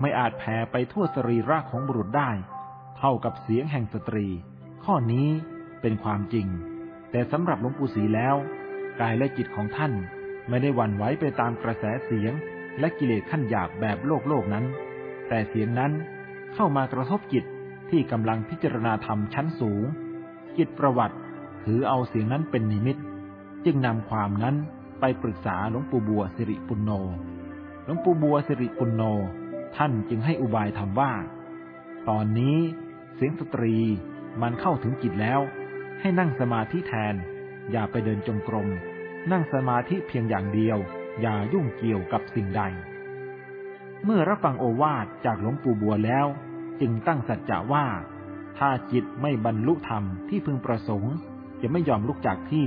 [SPEAKER 1] ไม่อาจแผ่ไปทั่วสรีระของบุรุษได้ เท่ากับเสียงแห่งสตรี ข้อนี้เป็นความจริง แต่สำหรับหลวงปู่ศรีแล้ว กายและจิตของท่านไม่ได้หวั่นไหวไปตามกระแสเสียงและกิเลสขั้นหยาบแบบโลกโลกนั้น แต่เสียงนั้นเข้ามากระทบจิตที่กำลังพิจารณาธรรมชั้นสูง จิตประวัติ ถือเอาเสียงนั้นเป็นนิมิต จึงนำความนั้นไปปรึกษาหลวงปู่บัวสิริปุณโญหลวงปู่บัวสิริปุณโญท่านจึงให้อุบายทำว่า ตอนนี้เสียงสตรีมันเข้าถึงจิตแล้ว ให้นั่งสมาธิแทน อย่าไปเดินจงกรม นั่งสมาธิเพียงอย่างเดียว อย่ายุ่งเกี่ยวกับสิ่งใด เมื่อรับฟังโอวาทจากหลวงปู่บัวแล้ว จึงตั้งสัจจะว่า ถ้าจิตไม่บรรลุธรรมที่พึงประสงค์ จะไม่ยอมลุกจากที่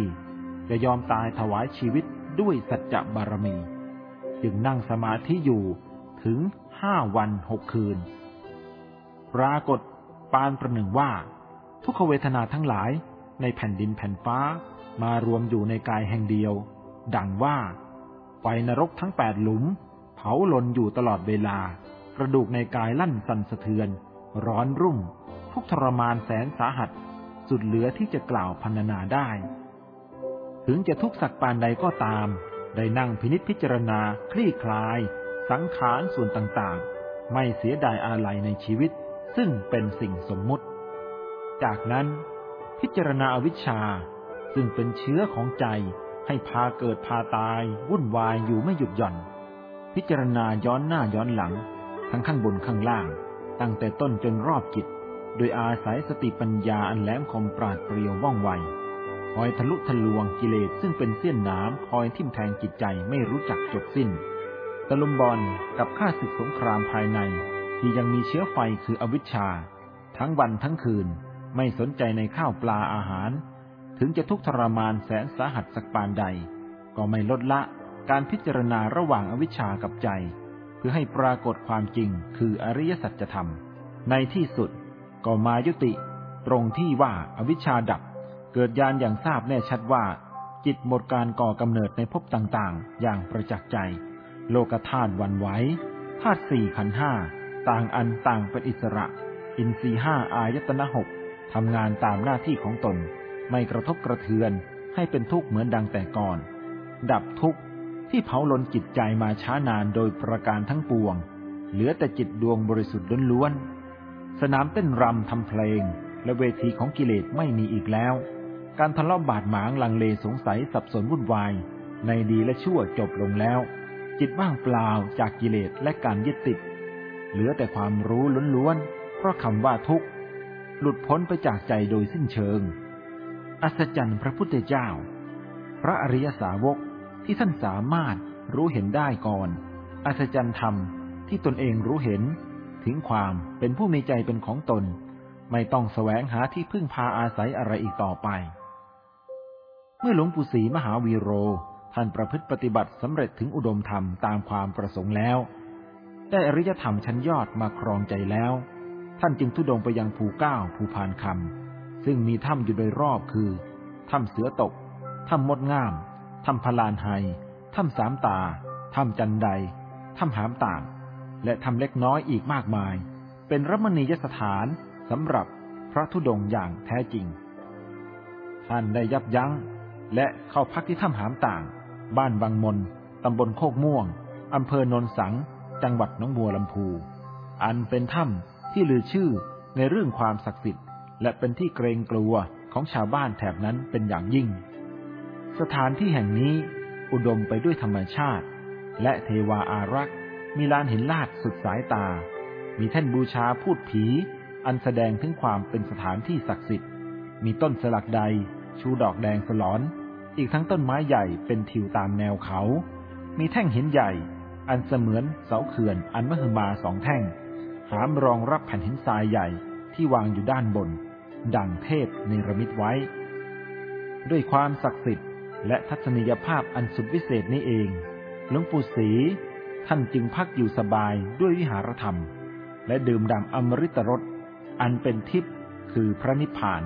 [SPEAKER 1] จะยอมตายถวายชีวิตด้วยสัจจะบารมี จึงนั่งสมาธิอยู่ถึงห้าวันหกคืน ปรากฏปานประหนึ่งว่า ทุกขเวทนาทั้งหลายในแผ่นดินแผ่นฟ้ามารวมอยู่ในกายแห่งเดียว ดังว่า ไฟนรกทั้งแปดหลุม เผาลนอยู่ตลอดเวลา กระดูกในกายลั่นสั่นสะเทือน ร้อนรุ่ม ทุกทรมานแสนสาหัส สุดเหลือที่จะกล่าวพันนาได้ ถึงจะทุกสักปานใดก็ตาม ได้นั่งพินิษพิจารณา คลี่คลาย สังขารส่วนต่างๆ ไม่เสียดายอาลัยในชีวิต ซึ่งเป็นสิ่งสมมุติ จากนั้นพิจารณาอวิชชา ซึ่งเป็นเชื้อของใจให้พาเกิดพาตาย วุ่นวายอยู่ไม่หยุดหย่อน พิจารณาย้อนหน้าย้อนหลัง ทั้งข้างบนข้างล่าง ตั้งแต่ต้นจนรอบจิต โดยอาศัยสติปัญญาอันแหลมคมปราดเปรียวว่องไว คอยทะลุทะลวงกิเลสซึ่งเป็นเสี้ยนน้ำคอยทิ่มแทงจิตใจไม่รู้จักจบสิ้น ตะลุมบอลกับข้าศึกสงครามภายใน ที่ยังมีเชื้อไฟคืออวิชชา ทั้งวันทั้งคืนไม่สนใจในข้าวปลาอาหาร ถึงจะทุกทรมานแสนสาหัสสักปานใด ก็ไม่ลดละการพิจารณาระหว่างอวิชชากับใจ เพื่อให้ปรากฏความจริงคืออริยสัจธรรม ในที่สุด ก็มายุติ ตรงที่ว่าอวิชชาดับ เกิดญาณอย่างทราบแน่ชัดว่า จิตหมดการก่อกำเนิดในภพต่างๆ อย่างประจักษ์ใจ โลกธาตุวันไหวธาตุสี่ขันห้าต่างอันต่างเป็นอิสระ อินทรีห้าอายตนะหกทำงานตามหน้าที่ของตน ไม่กระทบกระเทือนให้เป็นทุกข์เหมือนดังแต่ก่อน ดับทุกข์ที่เผาลนจิตใจมาช้านานโดยประการทั้งปวง เหลือแต่จิตดวงบริสุทธิ์ล้วนๆ สนามเต้นรำทำเพลง และเวทีของกิเลสไม่มีอีกแล้ว การทะเลาะบาดหมางลังเลสงสัยสับสนวุ่นวาย ในดีและชั่วจบลงแล้ว จิตว่างเปล่าจากกิเลสและการยึดติด เหลือแต่ความรู้ล้วนๆเพราะคำว่าทุกข์ หลุดพ้นไปจากใจโดยสิ้นเชิง อัศจรรย์พระพุทธเจ้า พระอริยสาวกที่ท่านสามารถรู้เห็นได้ก่อน อัศจรรย์ธรรมที่ตนเองรู้เห็น ถึงความเป็นผู้มีใจเป็นของตน ไม่ต้องแสวงหาที่พึ่งพาอาศัยอะไรอีกต่อไป เมื่อหลวงปู่ศรีมหาวีโร ท่านประพฤติปฏิบัติสำเร็จถึงอุดมธรรมตามความประสงค์แล้ว ได้อริยธรรมชั้นยอดมาครองใจแล้ว ท่านจึงทุดงไปยังภูเก้าภูพานคำซึ่งมีถ้ำอยู่โดยรอบคือถ้ำเสือตกถ้ำมดงามถ้ำพลานไฮถ้ำสามตาถ้ำจันไดถ้ำหามต่าง และถ้ำเล็กน้อยอีกมากมาย เป็นรัมณียสถานสำหรับพระธุดงอย่างแท้จริง ท่านได้ยับยั้ง และเข้าพักที่ถ้ำหามต่าง บ้านบางมนตำบลโคกม่วงอำเภอโนนสัง จังหวัดน้องบัวลำพู อันเป็นถ้ำที่ลือชื่อในเรื่องความศักดิ์สิทธิ์ และเป็นที่เกรงกลัวของชาวบ้านแถบนั้นเป็นอย่างยิ่ง สถานที่แห่งนี้อุดมไปด้วยธรรมชาติ และเทวาอารักษ์ มีลานเห็นลาดสุดสายตา มีแท่นบูชาพูดผี อันแสดงถึงความเป็นสถานที่ศักดิ์สิทธิ์ มีต้นสลักใด ชูดอกแดงสลอน อีกทั้งต้นไม้ใหญ่เป็นทิวตามแนวเขา มีแท่งหินใหญ่ อันเสมือนเสาเขื่อนอันมหึมาสองแท่ง หามรองรับแผ่นหินทรายใหญ่ที่วางอยู่ด้านบน ดังเทพในระมิดไว้ ด้วยความศักดิ์สิทธิ์และทัศนียภาพอันสุดวิเศษนี้เอง หลวงปู่ศรี ท่านจึงพักอยู่สบายด้วยวิหารธรรม และดื่มด่ำอมฤตรสอันเป็นทิพย์คือพระนิพพาน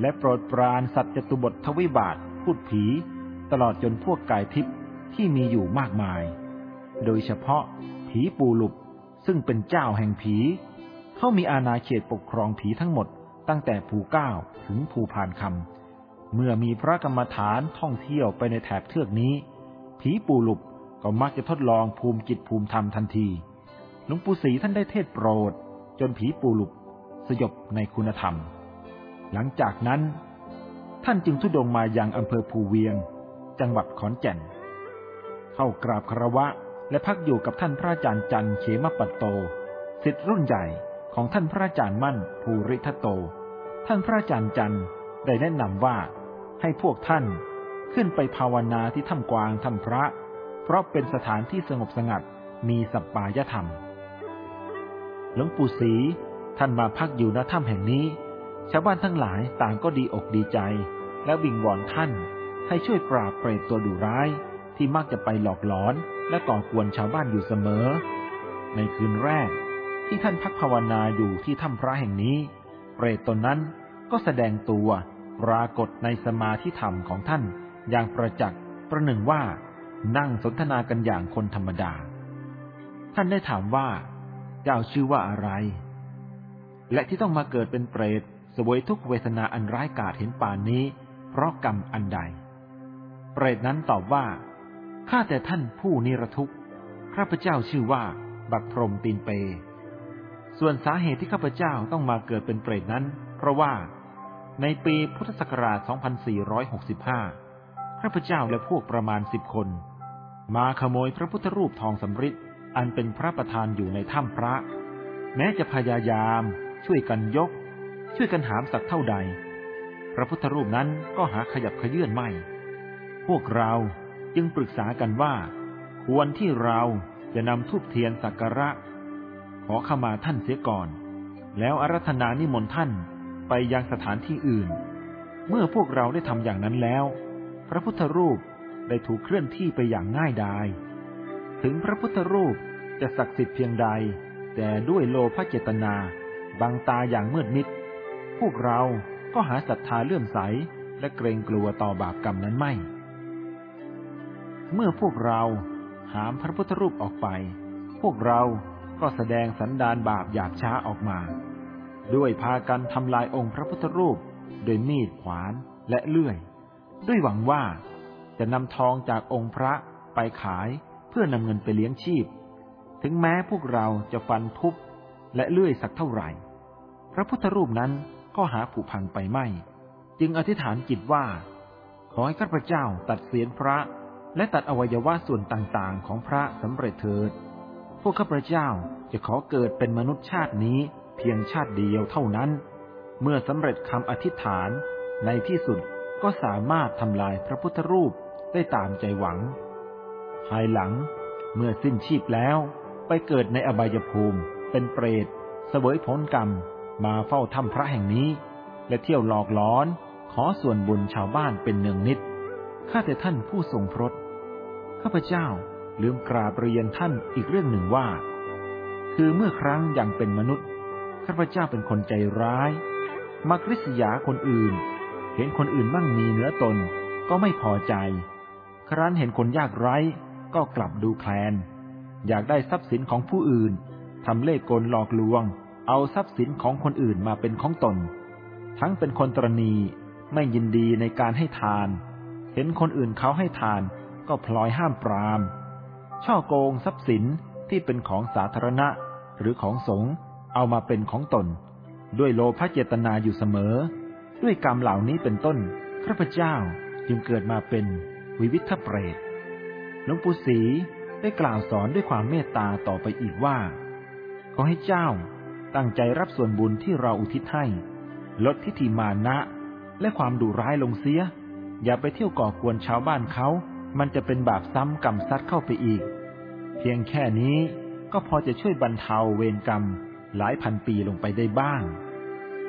[SPEAKER 1] และโปรดปรานสัตว์จตุบททวิบาทพูดผี ตลอดจนพวกกายทิพย์ที่มีอยู่มากมาย โดยเฉพาะผีปูหลุบซึ่งเป็นเจ้าแห่งผี เขามีอาณาเขตปกครองผีทั้งหมดตั้งแต่ภูเก้าถึงภูพานคำเมื่อมีพระกรรมฐานท่องเที่ยวไปในแถบเทือกนี้ ผีปูหลุบ ก็มักจะทดลองภูมิจิตภูมิธรรมทันที หลวงปู่ศรีท่านได้เทศโปรด จนผีปูหลุบสยบในคุณธรรม หลังจากนั้น ท่านจึงทุดงมายังอำเภอภูเวียง จังหวัดขอนแก่น เข้ากราบคารวะและพักอยู่กับท่านพระอาจารย์จันเขมปัตโตสิทธิรุ่นใหญ่ของท่านพระอาจารย์มั่นภูริทัตโต ท่านพระอาจารย์จันได้แนะนำว่าให้พวกท่านขึ้นไปภาวนาที่ถ้ำกวางถ้ำพระ ราะเป็นสถานที่สงบสงัดมีสัปปายธรรม หลวงปู่ศรีท่านมาพักอยู่ณถ้ำแห่งนี้ ชาวบ้านทั้งหลายต่างก็ดีอกดีใจ และวิงวอนท่านให้ช่วยปราบเปรตตัวดุร้าย ที่มักจะไปหลอกหลอนและก่อกวนชาวบ้านอยู่เสมอ ในคืนแรก ที่ท่านพักภาวนาอยู่ที่ถ้ำพระแห่งนี้ เปรตตนนั้นก็แสดงตัวปรากฏในสมาธิธรรมของท่านอย่างประจักษ์ประหนึ่งว่า นั่งสนทนากันอย่างคนธรรมดา ท่านได้ถามว่า เจ้าชื่อว่าอะไร และที่ต้องมาเกิดเป็นเปรตสวยทุกเวทนาอันร้ายกาจเห็นป่านนี้ เพราะกรรมอันใด เปรตนั้นตอบว่า ข้าแต่ท่านผู้นิรทุกข์ ข้าพเจ้าชื่อว่า บักพรมตีนเป ส่วนสาเหตุที่ข้าพเจ้าต้องมาเกิดเป็นเปรตนั้น เพราะว่าในปีพุทธศักราช 2465พระพุทธเจ้าและพวกประมาณสิบคน มาขโมยพระพุทธรูปทองสำริดอันเป็นพระประธานอยู่ในถ้ำพระ แม้จะพยายาม ช่วยกันยก ช่วยกันหามสักเท่าใด พระพุทธรูปนั้นก็หาขยับขยื่นไม่ พวกเราจึงปรึกษากันว่า ควรที่เราจะนำทูบเทียนสักการะ ขอขมาท่านเสียก่อน แล้วอารัธนานิมนต์ท่านไปยังสถานที่อื่น เมื่อพวกเราได้ทำอย่างนั้นแล้ว พระพุทธรูป ได้ถูกเคลื่อนที่ไปอย่างง่ายดาย ถึงพระพุทธรูปจะศักดิ์สิทธิ์เพียงใด แต่ด้วยโลภเจตนาบังตาอย่างมืดมิด พวกเราก็หาศรัทธาเลื่อมใสและเกรงกลัวต่อบาปกรรมนั้นไม่ เมื่อพวกเราหามพระพุทธรูปออกไป พวกเราก็แสดงสันดานบาปหยาบช้าออกมา ด้วยพากันทำลายองค์พระพุทธรูป โดยมีดขวานและเลื่อย ด้วยหวังว่า จะนำทองจากองค์พระไปขายเพื่อนำเงินไปเลี้ยงชีพ ถึงแม้พวกเราจะฟันทุบและเลื่อยสักเท่าไหร่ พระพุทธรูปนั้นก็หาผุพังไปไม่ จึงอธิษฐานจิตว่า ขอให้ข้าพเจ้าตัดเสียนพระและตัดอวัยวะส่วนต่างๆ ของพระสำเร็จเถิด พวกข้าพเจ้าจะขอเกิดเป็นมนุษย์ชาตินี้เพียงชาติเดียวเท่านั้น เมื่อสำเร็จคำอธิษฐานในที่สุดก็สามารถทำลายพระพุทธรูป ได้ตามใจหวัง ภายหลังเมื่อสิ้นชีพแล้วไปเกิดในอบายภูมิ เป็นเปรตเสวยผลกรรมมาเฝ้าถ้ำพระแห่งนี้ และเที่ยวหลอกล้อน ขอส่วนบุญชาวบ้านเป็นเนืองนิด ข้าแต่ท่านผู้ทรงพรตข้าพเจ้าลืมกราบเรียนท่านอีกเรื่องหนึ่งว่า คือเมื่อครั้งยังเป็นมนุษย์ ข้าพเจ้าเป็นคนใจร้าย มักริษยาคนอื่น เห็นคนอื่นมั่งมีเหนือตนก็ไม่พอใจ ครั้นเห็นคนยากไร้ ก็กลับดูแคลน อยากได้ทรัพย์สินของผู้อื่นทำเล่ห์กลหลอกลวง เอาทรัพย์สินของคนอื่นมาเป็นของตน ทั้งเป็นคนตรณีไม่ยินดีในการให้ทาน เห็นคนอื่นเขาให้ทานก็พลอยห้ามปราม ช่อโกงทรัพย์สินที่เป็นของสาธารณะ หรือของสงฆ์เอามาเป็นของตน ด้วยโลภะเจตนาอยู่เสมอ ด้วยกรรมเหล่านี้เป็นต้นข้าพเจ้าจึงเกิดมาเป็น วิวิทเปรตหลวงปู่ศรีได้กล่าวสอนด้วยความเมตตาต่อไปอีกว่า ขอให้เจ้าตั้งใจรับส่วนบุญที่เราอุทิศให้ ลดทิฏฐิมานะ และความดุร้ายลงเสีย อย่าไปเที่ยวก่อกวนชาวบ้านเขา มันจะเป็นบาปซ้ำกรรมซัดเข้าไปอีก เพียงแค่นี้ก็พอจะช่วยบรรเทาเวรกรรมหลายพันปีลงไปได้บ้าง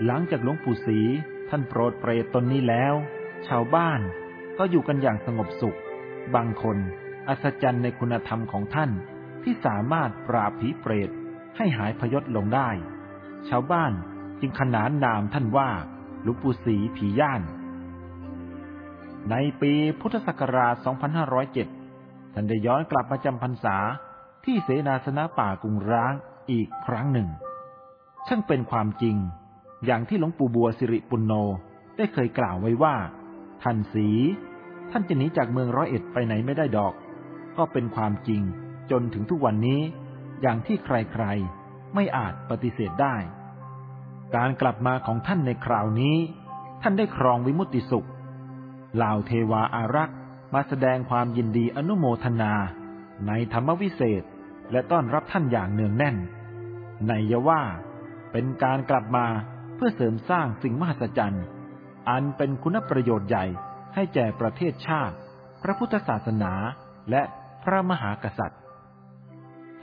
[SPEAKER 1] หลังจากหลวงปู่ศรีท่านโปรดเปรตตนนี้แล้ว ชาวบ้าน ก็อยู่กันอย่างสงบสุข บางคนอัศจรรย์ในคุณธรรมของท่านที่สามารถปราบผีเปรตให้หายพยศลงได้ ชาวบ้านจึงขนานนามท่านว่าหลวงปู่ศรีผีย่าน ในปีพุทธศักราช 2507 ท่านได้ย้อนกลับมาจำพรรษาที่เสนาสนะป่ากรุงร้างอีกครั้งหนึ่งช่างเป็นความจริงอย่างที่หลวงปู่บัวสิริปุณโญได้เคยกล่าวไว้ว่า ท่านสี ท่านจะหนีจากเมืองร้อยเอ็ดไปไหนไม่ได้ดอก ก็เป็นความจริงจนถึงทุกวันนี้ อย่างที่ใครๆ ไม่อาจปฏิเสธได้ การกลับมาของท่านในคราวนี้ ท่านได้ครองวิมุตติสุขเหล่าเทวาอารักษ์มาแสดงความยินดีอนุโมทนา ในธรรมวิเศษและต้อนรับท่านอย่างเนืองแน่น ในยว่าเป็นการกลับมาเพื่อเสริมสร้างสิ่งมหัศจรรย์ อันเป็นคุณประโยชน์ใหญ่ให้แก่ประเทศชาติ พระพุทธศาสนาและพระมหากษัตริย์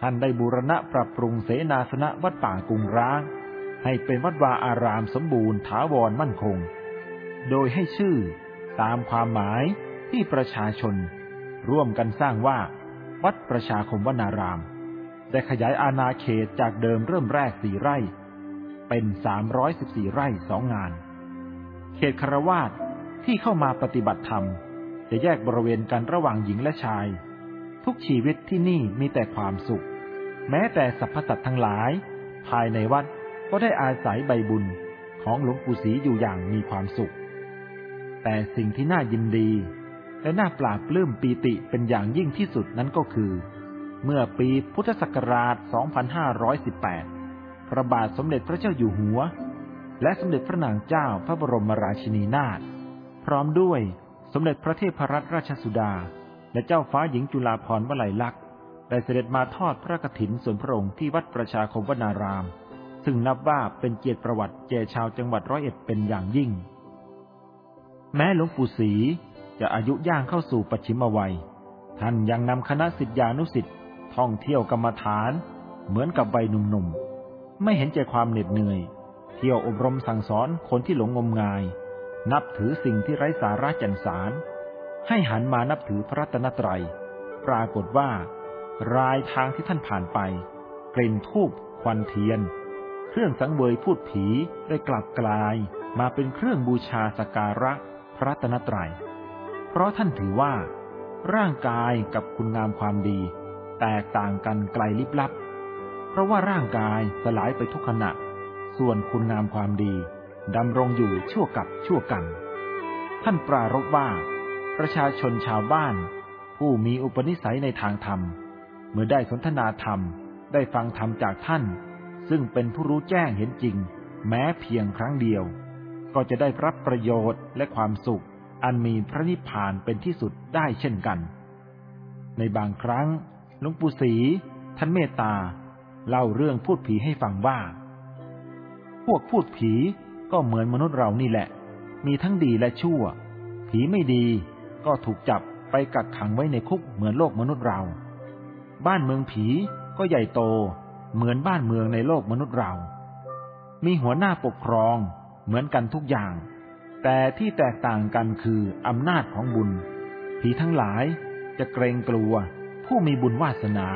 [SPEAKER 1] ท่านได้บูรณะปรับปรุงเสนาสนะวัดป่ากรุงร้าง ให้เป็นวัดวาอารามสมบูรณ์ถาวรมั่นคง โดยให้ชื่อตามความหมายที่ประชาชน ร่วมกันสร้างว่า วัดประชาคมวนาราม ได้ขยายอาณาเขตจากเดิมเริ่มแรกสี่ไร่ เป็นสามร้อยสิบสี่ไร่สองงาน เขตคารวาสที่เข้ามาปฏิบัติธรรม จะแยกบริเวณกันระหว่างหญิงและชาย ทุกชีวิตที่นี่มีแต่ความสุข แม้แต่สรรพสัตว์ทั้งหลาย ภายในวัดก็ได้อาศัยใบบุญของหลวงปู่ศรีอยู่อย่างมีความสุข แต่สิ่งที่น่ายินดี และน่าปราบปลื้มปีติเป็นอย่างยิ่งที่สุดนั้นก็คือ เมื่อปีพุทธศักราช 2518 พระบาทสมเด็จพระเจ้าอยู่หัว และสมเด็จพระนางเจ้าพระบรมราชินีนาถพร้อมด้วยสมเด็จพระเทพรัตนราชสุดา และเจ้าฟ้าหญิงจุฬาภรณ์วลัยลักษณ์ได้เสด็จมาทอดพระกฐินส่วนพระองค์ที่วัดประชาคมวนาราม ซึ่งนับว่าเป็นเกียรติประวัติแก่ชาวจังหวัดร้อยเอ็ดเป็นอย่างยิ่ง แม้หลวงปู่ศรีจะอายุย่างเข้าสู่ปัจฉิมวัย ท่านยังนำคณะสิทธิานุสิทธิท่องเที่ยวกรรมฐาน เหมือนกับใบหนุ่มๆไม่เห็นใจความเหน็ดเหนื่อย เที่ยวอบรมสั่งสอนคนที่หลงงมงาย นับถือสิ่งที่ไร้สาระจันสารให้หันมานับถือพระรัตนตรัย ปรากฏว่า รายทางที่ท่านผ่านไป กลิ่นทูบควันเทียน เครื่องสังเวยพูดผีได้กลับกลายมาเป็นเครื่องบูชาสการะพระรัตนตรัย เพราะท่านถือว่า ร่างกายกับคุณงามความดี แตกต่างกันไกลลิบลับ เพราะว่าร่างกายสลายไปทุกขณะ ส่วนคุณงามความดีดำรงอยู่ชั่วกับชั่วกัน ท่านปรารบว่า ประชาชนชาวบ้าน ผู้มีอุปนิสัยในทางธรรม เมื่อได้สนทนาธรรมได้ฟังธรรมจากท่าน ซึ่งเป็นผู้รู้แจ้งเห็นจริง แม้เพียงครั้งเดียว ก็จะได้รับประโยชน์และความสุข อันมีพระนิพพานเป็นที่สุดได้เช่นกัน ในบางครั้งหลวงปู่ศรีท่านเมตตาเล่าเรื่องพูดผีให้ฟังว่า พวกพูดผีก็เหมือนมนุษย์เรานี่แหละ มีทั้งดีและชั่ว ผีไม่ดีก็ถูกจับไปกักขังไว้ในคุกเหมือนโลกมนุษย์เรา บ้านเมืองผีก็ใหญ่โตเหมือนบ้านเมืองในโลกมนุษย์เรา มีหัวหน้าปกครองเหมือนกันทุกอย่าง แต่ที่แตกต่างกันคืออำนาจของบุญ ผีทั้งหลายจะเกรงกลัว ผู้มีบุญวาสนา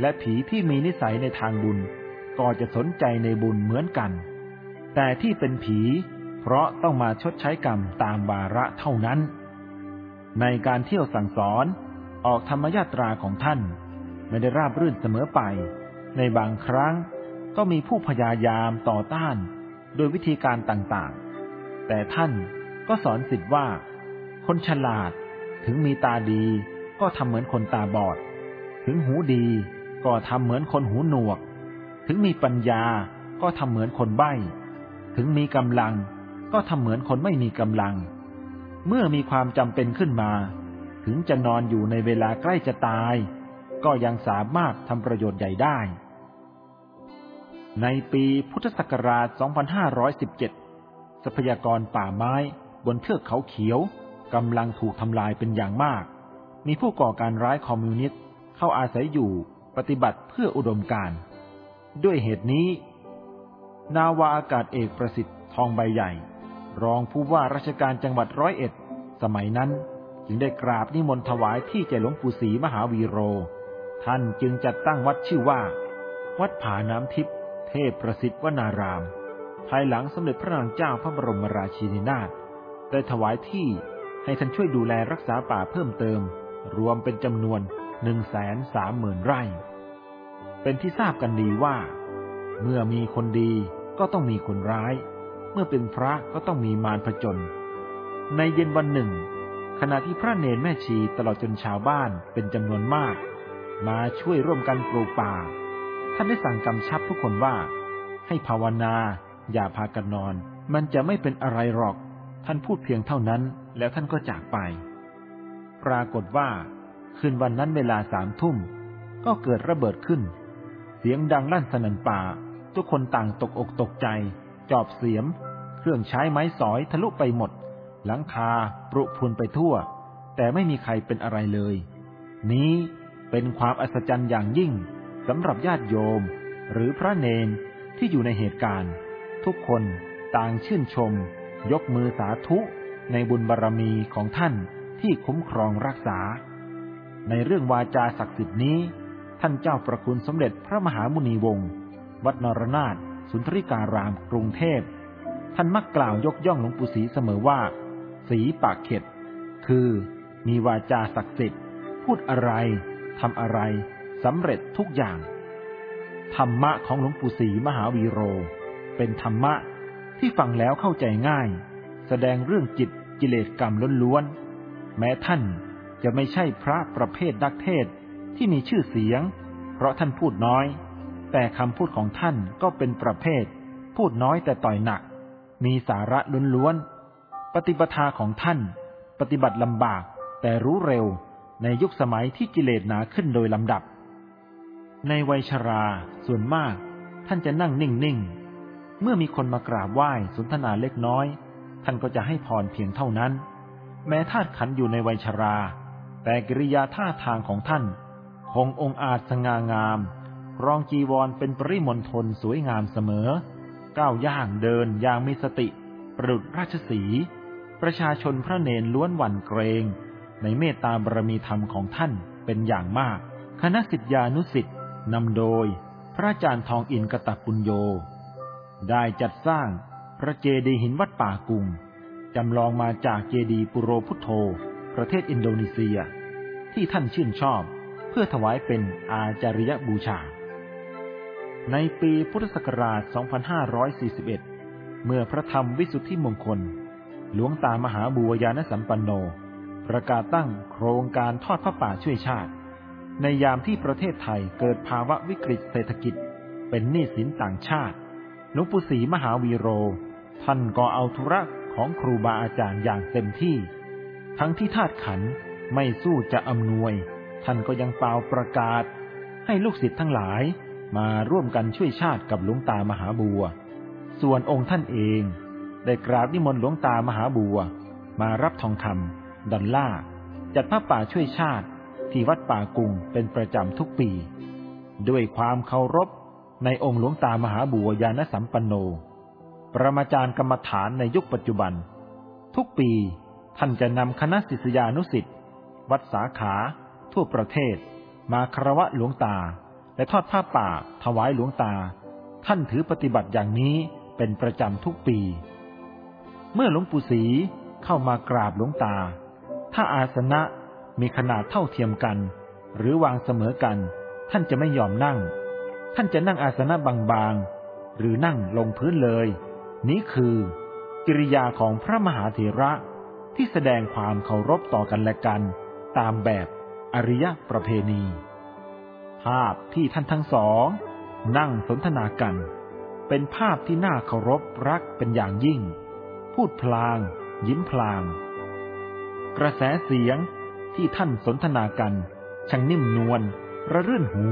[SPEAKER 1] และผีที่มีนิสัยในทางบุญ ก็จะสนใจในบุญเหมือนกัน แต่ที่เป็นผี เพราะต้องมาชดใช้กรรมตามบาระเท่านั้น ในการเที่ยวสั่งสอนออกธรรมยาตราของท่าน ไม่ได้ราบรื่นเสมอไป ในบางครั้งก็มีผู้พยายามต่อต้าน โดยวิธีการต่างๆ แต่ท่านก็สอนสิทธิ์ว่า คนฉลาดถึงมีตาดีก็ทำเหมือนคนตาบอด ถึงหูดีก็ทำเหมือนคนหูหนวก ถึงมีปัญญาก็ทำเหมือนคนใบ้ ถึงมีกำลัง ก็ทำเหมือนคนไม่มีกำลัง เมื่อมีความจำเป็นขึ้นมา ถึงจะนอนอยู่ในเวลาใกล้จะตาย ก็ยังสามารถทำประโยชน์ใหญ่ได้ ในปีพุทธศักราช 2517 ทรัพยากรป่าไม้บนเทือกเขาเขียวกำลังถูกทำลายเป็นอย่างมาก มีผู้ก่อการร้ายคอมมิวนิสต์เข้าอาศัยอยู่ปฏิบัติเพื่ออุดมการ ด้วยเหตุนี้ นาวาอากาศเอกประสิทธิ์ทองใบใหญ่ รองผู้ว่าราชการจังหวัดร้อยเอ็ด สมัยนั้น จึงได้กราบนิมนต์ถวายที่แก่หลวงปู่ศรีมหาวีโร ท่านจึงจัดตั้งวัดชื่อว่า วัดผาน้ำทิพย์เทพประสิทธิ์วนาราม ภายหลังสมเด็จพระนางเจ้าพระบรมราชินีนาถได้ถวายที่ให้ท่านช่วยดูแลรักษาป่าเพิ่มเติม รวมเป็นจำนวนหนึ่งแสนสามหมื่นไร่ เป็นที่ทราบกันดีว่า เมื่อมีคนดีก็ต้องมีคนร้าย เมื่อเป็นพระก็ต้องมีมารผจญในเย็นวันหนึ่ง ขณะที่พระเนรแม่ชีตลอดจนชาวบ้านเป็นจำนวนมาก มาช่วยร่วมกันปลูกป่า ท่านได้สั่งกำชับทุกคนว่า ให้ภาวนาอย่าพากันนอน มันจะไม่เป็นอะไรหรอก ท่านพูดเพียงเท่านั้น แล้วท่านก็จากไป ปรากฏว่า คืนวันนั้นเวลาสามทุ่ม ก็เกิดระเบิดขึ้น เสียงดังลั่นสนั่นป่า ทุกคนต่างตกอกตกใจ จอบเสียม เครื่องใช้ไม้สอยทะลุไปหมด หลังคาปรุพุนไปทั่ว แต่ไม่มีใครเป็นอะไรเลย นี้เป็นความอัศจรรย์อย่างยิ่งสำหรับญาติโยม หรือพระเนนที่อยู่ในเหตุการณ์ ทุกคนต่างชื่นชม ยกมือสาธุในบุญบารรมีของท่านที่คุ้มครองรักษา ในเรื่องวาจาศักดิ์สิทธิ์นี้ ท่านเจ้าประคุณสมเด็จพระมหามุนีวงศ์วัดนรนาถสุนทริการามกรุงเทพ ท่านมักกล่าวยกย่องหลวงปู่ศรีเสมอว่า สีปากเข็ด คือมีวาจาศักดิ์สิทธิ์ พูดอะไรทำอะไรสำเร็จทุกอย่าง ธรรมะของหลวงปู่ศรีมหาวีโร เป็นธรรมะที่ฟังแล้วเข้าใจง่าย แสดงเรื่องจิตกิเลสกรรมล้วนแม้ท่านจะไม่ใช่พระประเภทนักเทศ ที่มีชื่อเสียง เพราะท่านพูดน้อย แต่คำพูดของท่านก็เป็นประเภท พูดน้อยแต่ต่อยหนัก มีสาระล้วนๆ ปฏิปทาของท่าน ปฏิบัติลำบากแต่รู้เร็วในยุคสมัยที่กิเลสหนาขึ้นโดยลำดับ ในวัยชราส่วนมาก ท่านจะนั่งนิ่งๆ เมื่อมีคนมากราบไหว้สนทนาเล็กน้อย ท่านก็จะให้พรเพียงเท่านั้น แม้ธาตุขันอยู่ในวัยชรา แต่กิริยาท่าทางของท่าน งองอาจสง่างาม รองจีวรเป็นปริมณฑลสวยงามเสมอ ก้าวย่างเดินอย่างมีสติ ประดุจราชสี ประชาชนพระเนรล้วนหวั่นเกรง ในเมตตาบารมีธรรมของท่านเป็นอย่างมาก คณะสิทธิานุสิทธิ์นำโดย พระอาจารย์ทองอินกตปุญโย ได้จัดสร้างพระเจดีย์หินวัดป่ากุงจำลองมาจากเจดีย์ปุโรพุทโธ ประเทศอินโดนีเซีย ที่ท่านชื่นชอบ พื่อถวายเป็นอาจาริยบูชา ในปีพุทธศักราช 2541 เมื่อพระธรรมวิสุทธิมงคล หลวงตามหาบัวยานสัมปันโน ประกาศตั้งโครงการทอดพระป่าช่วยชาติ ในยามที่ประเทศไทยเกิดภาวะวิกฤตเศรษฐกิจ เป็นหนี้สินต่างชาติ หลวงปู่ศรีมหาวีโร ท่านก็เอาธุระของครูบาอาจารย์อย่างเต็มที่ ทั้งที่ธาตุขันไม่สู้จะอำนวย ท่านก็ยังเป่าประกาศ ให้ลูกศิษย์ทั้งหลายมาร่วมกันช่วยชาติกับหลวงตามหาบัว ส่วนองค์ท่านเอง ได้กราบนิมนต์หลวงตามหาบัว มารับทองคำดอลล่าจัดพระป่าช่วยชาติ ที่วัดป่ากุงเป็นประจำทุกปี ด้วยความเคารพในองค์หลวงตามหาบัวยานสัมปันโน ประมาจารย์กรรมฐานในยุคปัจจุบัน ทุกปีท่านจะนำคณะศิษยานุสิ์วัดสาขา ทั่วประเทศ มาคารวะหลวงตา และทอดผ้าป่า ถวายหลวงตา ท่านถือปฏิบัติอย่างนี้เป็นประจำทุกปี เมื่อหลวงปู่ศรีเข้ามากราบหลวงตา ถ้าอาสนะมีขนาดเท่าเทียมกัน หรือวางเสมอกัน ท่านจะไม่ยอมนั่ง ท่านจะนั่งอาสนะบางๆ หรือนั่งลงพื้นเลย นี้คือ กิริยาของพระมหาเถระที่แสดงความเคารพต่อกันและกัน ตามแบบ อริยประเพณี ภาพที่ท่านทั้งสอง นั่งสนทนากัน เป็นภาพที่น่าเคารพรักเป็นอย่างยิ่ง พูดพลาง ยิ้มพลาง กระแสเสียงที่ท่านสนทนากันช่างนิ่มนวลระรื่นหู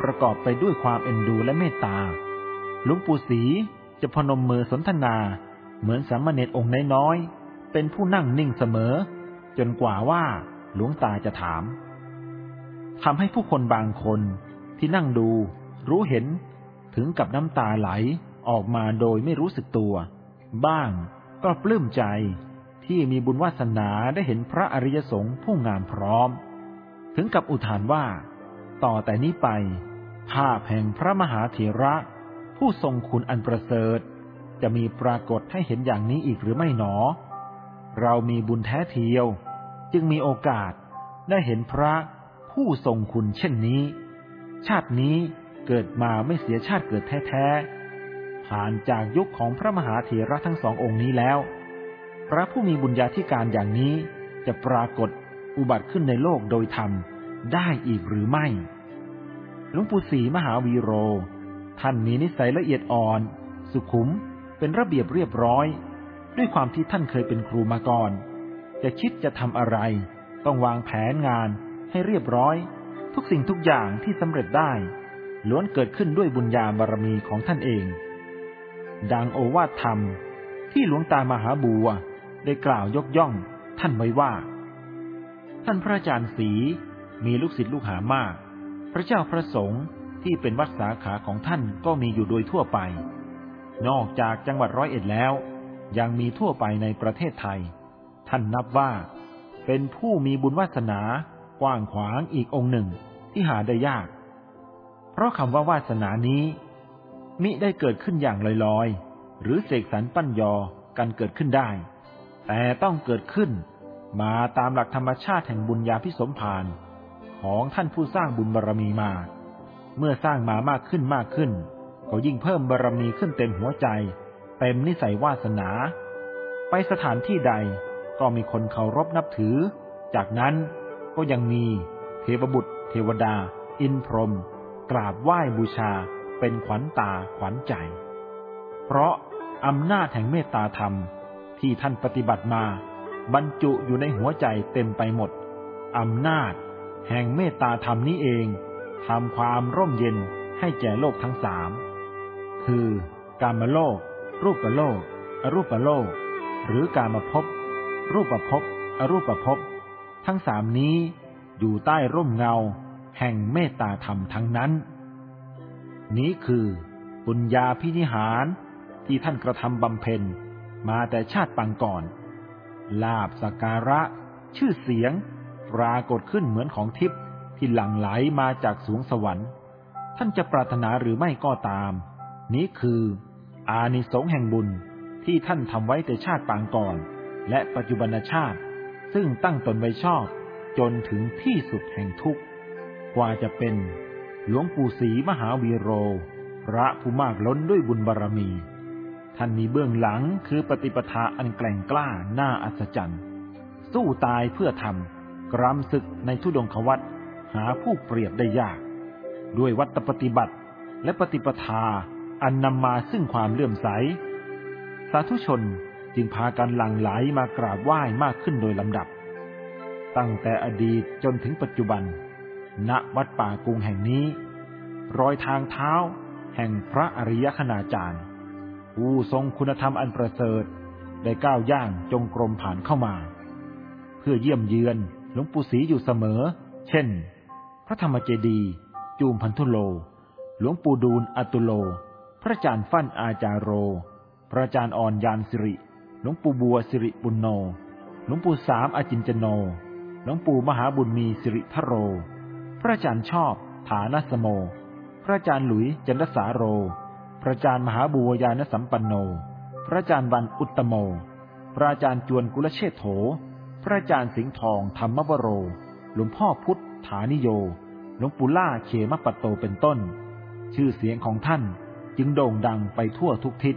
[SPEAKER 1] ประกอบไปด้วยความเอ็นดูและเมตตาหลวงปู่ศรีจะพนมมือสนทนาเหมือนสามเณรองค์น้อยๆ เป็นผู้นั่งนิ่งเสมอ จนกว่าว่าหลวงตาจะถาม ทำให้ผู้คนบางคนที่นั่งดู รู้เห็นถึงกับน้ำตาไหลออกมาโดยไม่รู้สึกตัว บ้างก็ปลื้มใจที่มีบุญวาสนาได้เห็นพระอริยสงฆ์ผู้งามพร้อม ถึงกับอุทานว่า ต่อแต่นี้ไป ภาพแห่งพระมหาเถระ ผู้ทรงคุณอันประเสริฐ จะมีปรากฏให้เห็นอย่างนี้อีกหรือไม่หนอ เรามีบุญแท้เทียว จึงมีโอกาสได้เห็นพระ ผู้ทรงคุณเช่นนี้ ชาตินี้เกิดมาไม่เสียชาติเกิดแท้ๆผ่านจากยุคของพระมหาเถระทั้งสององค์นี้แล้ว พระผู้มีบุญญาธิการอย่างนี้จะปรากฏอุบัติขึ้นในโลกโดยธรรมได้อีกหรือไม่หลวงปู่ศรีมหาวีโร ท่านมีนิสัยละเอียดอ่อน สุขุมเป็นระเบียบเรียบร้อย ด้วยความที่ท่านเคยเป็นครูมาก่อน จะคิดจะทำอะไร ต้องวางแผนงาน ให้เรียบร้อย ทุกสิ่งทุกอย่างที่สำเร็จได้ ล้วนเกิดขึ้นด้วยบุญญาบารมีของท่านเอง ดังโอวาทธรรมที่หลวงตามหาบัวได้กล่าวยกย่องท่านไว้ว่า ท่านพระอาจารย์ศรีมีลูกศิษย์ลูกหามาก พระเจ้าพระสงฆ์ที่เป็นวัดสาขาของท่านก็มีอยู่โดยทั่วไป นอกจากจังหวัดร้อยเอ็ดแล้ว ยังมีทั่วไปในประเทศไทย ท่านนับว่าเป็นผู้มีบุญวาสนา กว้างขวางอีกองค์หนึ่งที่หาได้ยาก เพราะคำว่าวาสนานี้ มิได้เกิดขึ้นอย่างลอยๆ หรือเสกสรรปั้นยอกันเกิดขึ้นได้ แต่ต้องเกิดขึ้นมาตามหลักธรรมชาติแห่งบุญญาพิสมภารของท่านผู้สร้างบุญบารรมีมา เมื่อสร้างมามากขึ้นมากขึ้น ก็ยิ่งเพิ่มบารรมีขึ้นเต็มหัวใจ เต็มนิสัยวาสนา ไปสถานที่ใดก็มีคนเคารพนับถือ จากนั้น ก็ยังมีเทวบุตร เทวดา อินพรหมกราบไหว้บูชาเป็นขวัญตาขวัญใจ เพราะอำนาจแห่งเมตตาธรรมที่ท่านปฏิบัติมา บรรจุอยู่ในหัวใจเต็มไปหมด อำนาจ แห่งเมตตาธรรมนี้เองทำความร่มเย็นให้แก่โลกทั้งสาม คือกามโลก รูปโลก อรูปโลก หรือกามภพ รูปภพ อรูปภพ ทั้งสามนี้อยู่ใต้ร่มเงา แห่งเมตตาธรรมทั้งนั้น นี้คือปุญญาพินิหารที่ท่านกระทำบำเพ็ญมาแต่ชาติปังก่อน ลาบสการะ ชื่อเสียง ปรากฏขึ้นเหมือนของทิพย์ที่หลั่งไหลมาจากสวงสวรรค์ ท่านจะปรารถนาหรือไม่ก็ตาม นี้คืออานิสงส์แห่งบุญที่ท่านทำไว้แต่ชาติปางก่อน และปัจจุบันชาติ ซึ่งตั้งตนไว้ชอบ จนถึงที่สุดแห่งทุกข์ กว่าจะเป็นหลวงปู่ศรีมหาวีโร พระผู้มากล้นด้วยบุญบารรมี ท่านมีเบื้องหลังคือปฏิปทาอันแกล่งกล้าน่าอัศจรรย์ สู้ตายเพื่อทำกรามศึกในทุดงควัตหาผู้เปรียบได้ยาก ด้วยวัตปฏิบัติและปฏิปทาอันนำมาซึ่งความเลื่อมใส สาธุชน จึงพากันหลั่งไหลมากราบไหว้มากขึ้นโดยลำดับ ตั้งแต่อดีตจนถึงปัจจุบัน ณวัดป่ากุงแห่งนี้ รอยทางเท้า แห่งพระอริยคณาจารย์ ผู้ทรงคุณธรรมอันประเสริฐได้ก้าวย่างจงกรมผ่านเข้ามา เพื่อเยี่ยมเยือนหลวงปู่ศรีอยู่เสมอ เช่น พระธรรมเจดีจูมพันธุโล หลวงปู่ดูลอตุโล พระอาจารย์ฟั่นอาจารโร พระอาจารย์อ่อนยานสิริ ลวงปู่บัวสิริปุณโน หลวงปู่สามอาจินจโน หลวงปู่มหาบุญมีสิริทโร พระอาจารย์ชอบ ฐานสโม พระอาจารย์หลุยจันทสาโร พระอาจารย์มหาบัวยานสัมปันโน พระอาจารย์วันอุตตโม พระอาจารย์จวนกุลเชษโถ พระอาจารย์สิงห์ทองธรรมวโร หลวงพ่อพุทธฐานิโย หลวงปู่ล่าเขมปัตโตเป็นต้น ชื่อเสียงของท่านจึงโด่งดังไปทั่วทุกทิศ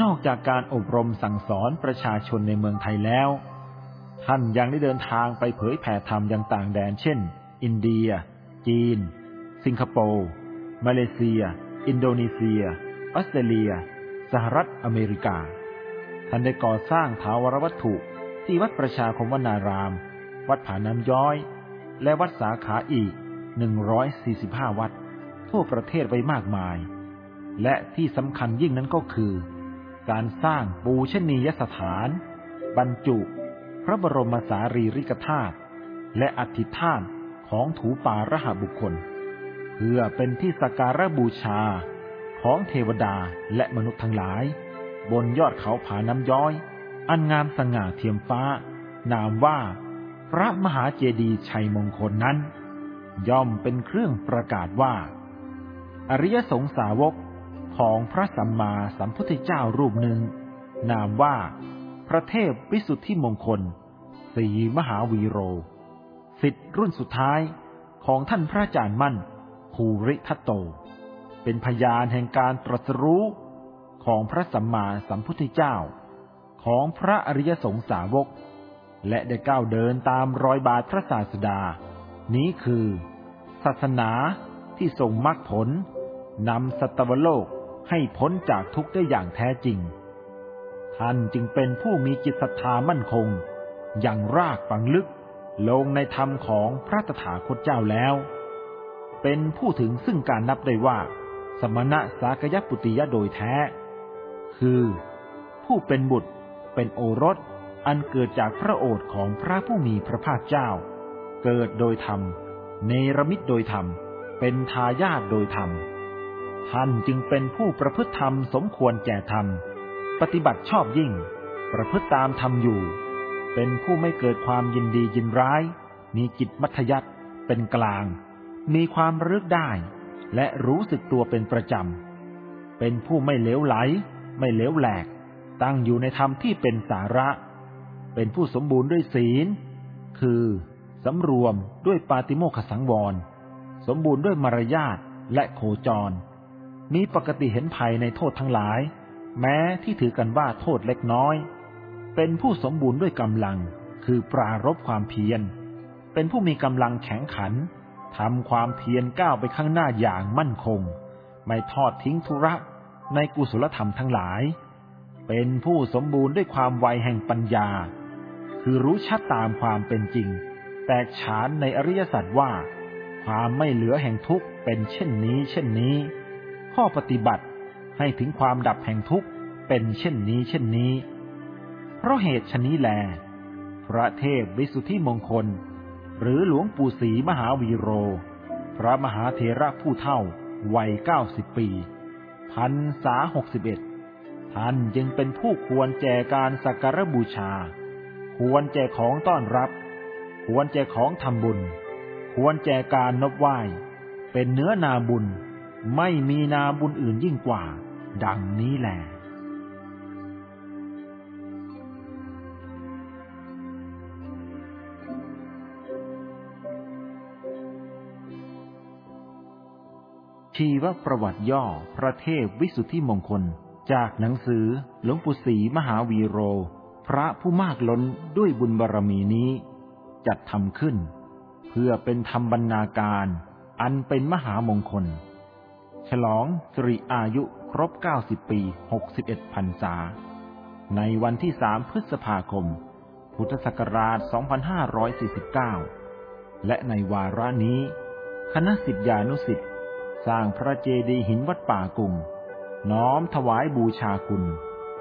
[SPEAKER 1] นอกจากการอบรมสั่งสอนประชาชนในเมืองไทยแล้ว ท่านยังได้เดินทางไปเผยแผ่ธรรมยังต่างแดน เช่น อินเดีย จีน สิงคโปร์ มาเลเซีย อินโดนีเซีย ออสเตรเลีย สหรัฐอเมริกา ท่านได้ก่อสร้างถาวรวัตถุที่วัดประชาคมวนาราม วัดผาน้ำย้อย และวัดสาขาอีก 145 วัด ทั่วประเทศไว้มากมาย และที่สำคัญยิ่งนั้นก็คือ การสร้างปูชนียสถาน บรรจุ พระบรมสารีริกธาตุและอธิธาตของถูปารหบุคคล เพื่อเป็นที่สักการะบูชาของเทวดาและมนุษย์ทั้งหลาย บนยอดเขาผาน้ำย้อย อันงามสง่าเทียมฟ้า นามว่า พระมหาเจดีย์ชัยมงคลนั้น ย่อมเป็นเครื่องประกาศว่า อริยสงสาวก ของพระสัมมาสัมพุทธเจ้ารูปหนึ่ง นามว่า พระเทพวิสุทธิมงคลสีมหาวีโรสิทธิรุ่นสุดท้ายของท่านพระอาจารย์มั่นภูริทัตโต เป็นพยานแห่งการตรัสรู้ของพระสัมมาสัมพุทธเจ้า ของพระอริยสงสาวก และได้ก้าวเดินตามรอยบาทพระศาสดา นี้คือ ศาสนาที่ทรงมรรคผลนำสัตวโลก ให้พ้นจากทุกข์ได้อย่างแท้จริง ท่านจึงเป็นผู้มีจิตศรัทธามั่นคง อย่างรากฝังลึก ลงในธรรมของพระตถาคตเจ้าแล้ว เป็นผู้ถึงซึ่งการนับได้ว่า สมณะสากยปุติยะโดยแท้ คือ ผู้เป็นบุตรเป็นโอรสอันเกิดจากพระโอษฐ์ของพระผู้มีพระภาคเจ้า เกิดโดยธรรม เนรมิตโดยธรรม เป็นทายาทโดยธรรม ท่านจึงเป็นผู้ประพฤติธรรมสมควรแก่ธรรม ปฏิบัติชอบยิ่ง ประพฤติตามธรรมอยู่ เป็นผู้ไม่เกิดความยินดียินร้าย มีจิตมัธยัติเป็นกลาง มีความรึกได้ และรู้สึกตัวเป็นประจำ เป็นผู้ไม่เลวไหล ไม่เลวแหลก ตั้งอยู่ในธรรมที่เป็นสาระ เป็นผู้สมบูรณ์ด้วยศีล คือสำรวมด้วยปาติโมขสังวร สมบูรณ์ด้วยมารยาทและโคจร มีปกติเห็นภัยในโทษทั้งหลาย แม้ที่ถือกันว่าโทษเล็กน้อย เป็นผู้สมบูรณ์ด้วยกำลัง คือปรารบความเพียร เป็นผู้มีกำลังแข็งขันทำความเพียรก้าวไปข้างหน้าอย่างมั่นคง ไม่ทอดทิ้งธุระในกุศลธรรมทั้งหลาย เป็นผู้สมบูรณ์ด้วยความไวแห่งปัญญา คือรู้ชัดตามความเป็นจริง แตกฉานในอริยสัจว่า ความไม่เหลือแห่งทุกข์เป็นเช่นนี้ เช่นนี้ ข้อปฏิบัติให้ถึงความดับแห่งทุกข์เป็นเช่นนี้เช่นนี้ เพราะเหตุชนี้แล พระเทพวิสุทธิมงคล หรือหลวงปู่ศรีมหาวีโร พระมหาเถระผู้เท่าวัยเก้าสิบปี พันษาหกสิบเอ็ดท่านจึงเป็นผู้ควรแจการสักการบูชา ควรแจของต้อนรับ ควรแจของทำบุญ ควรแจการนบไหว้ เป็นเนื้อนาบุญ ไม่มีนาบุญอื่นยิ่งกว่า ดังนี้แหละชีวประวัติย่อพระเทพวิสุทธิมงคล จากหนังสือหลวงปู่ศรีมหาวีโร พระผู้มากล้นด้วยบุญบารรมีนี้ จัดทำขึ้น เพื่อเป็นธรรมบรรณาการ อันเป็นมหามงคล ฉลองสิริอายุครบ 90 ปี 61พรรษา ในวันที่ 3 พฤษภาคม พุทธศักราช 2549 และในวาระนี้ คณะสิทธิานุสิทธิ์สร้างพระเจดีย์หินวัดป่ากุงน้อมถวายบูชาคุณ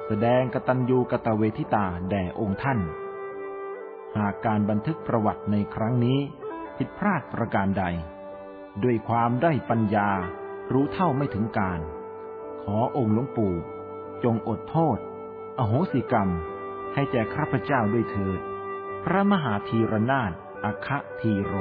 [SPEAKER 1] แสดงกตัญญูกตเวทิตาแด่องค์ท่าน หากการบันทึกประวัติในครั้งนี้ ผิดพลาดประการใด ด้วยความได้ปัญญา รู้เท่าไม่ถึงการ ขอองค์หลวงปู่ จงอดโทษ อโหสิกรรม ให้แก่ข้าพเจ้าด้วยเถิด พระมหาธีรนาถอัคทีโร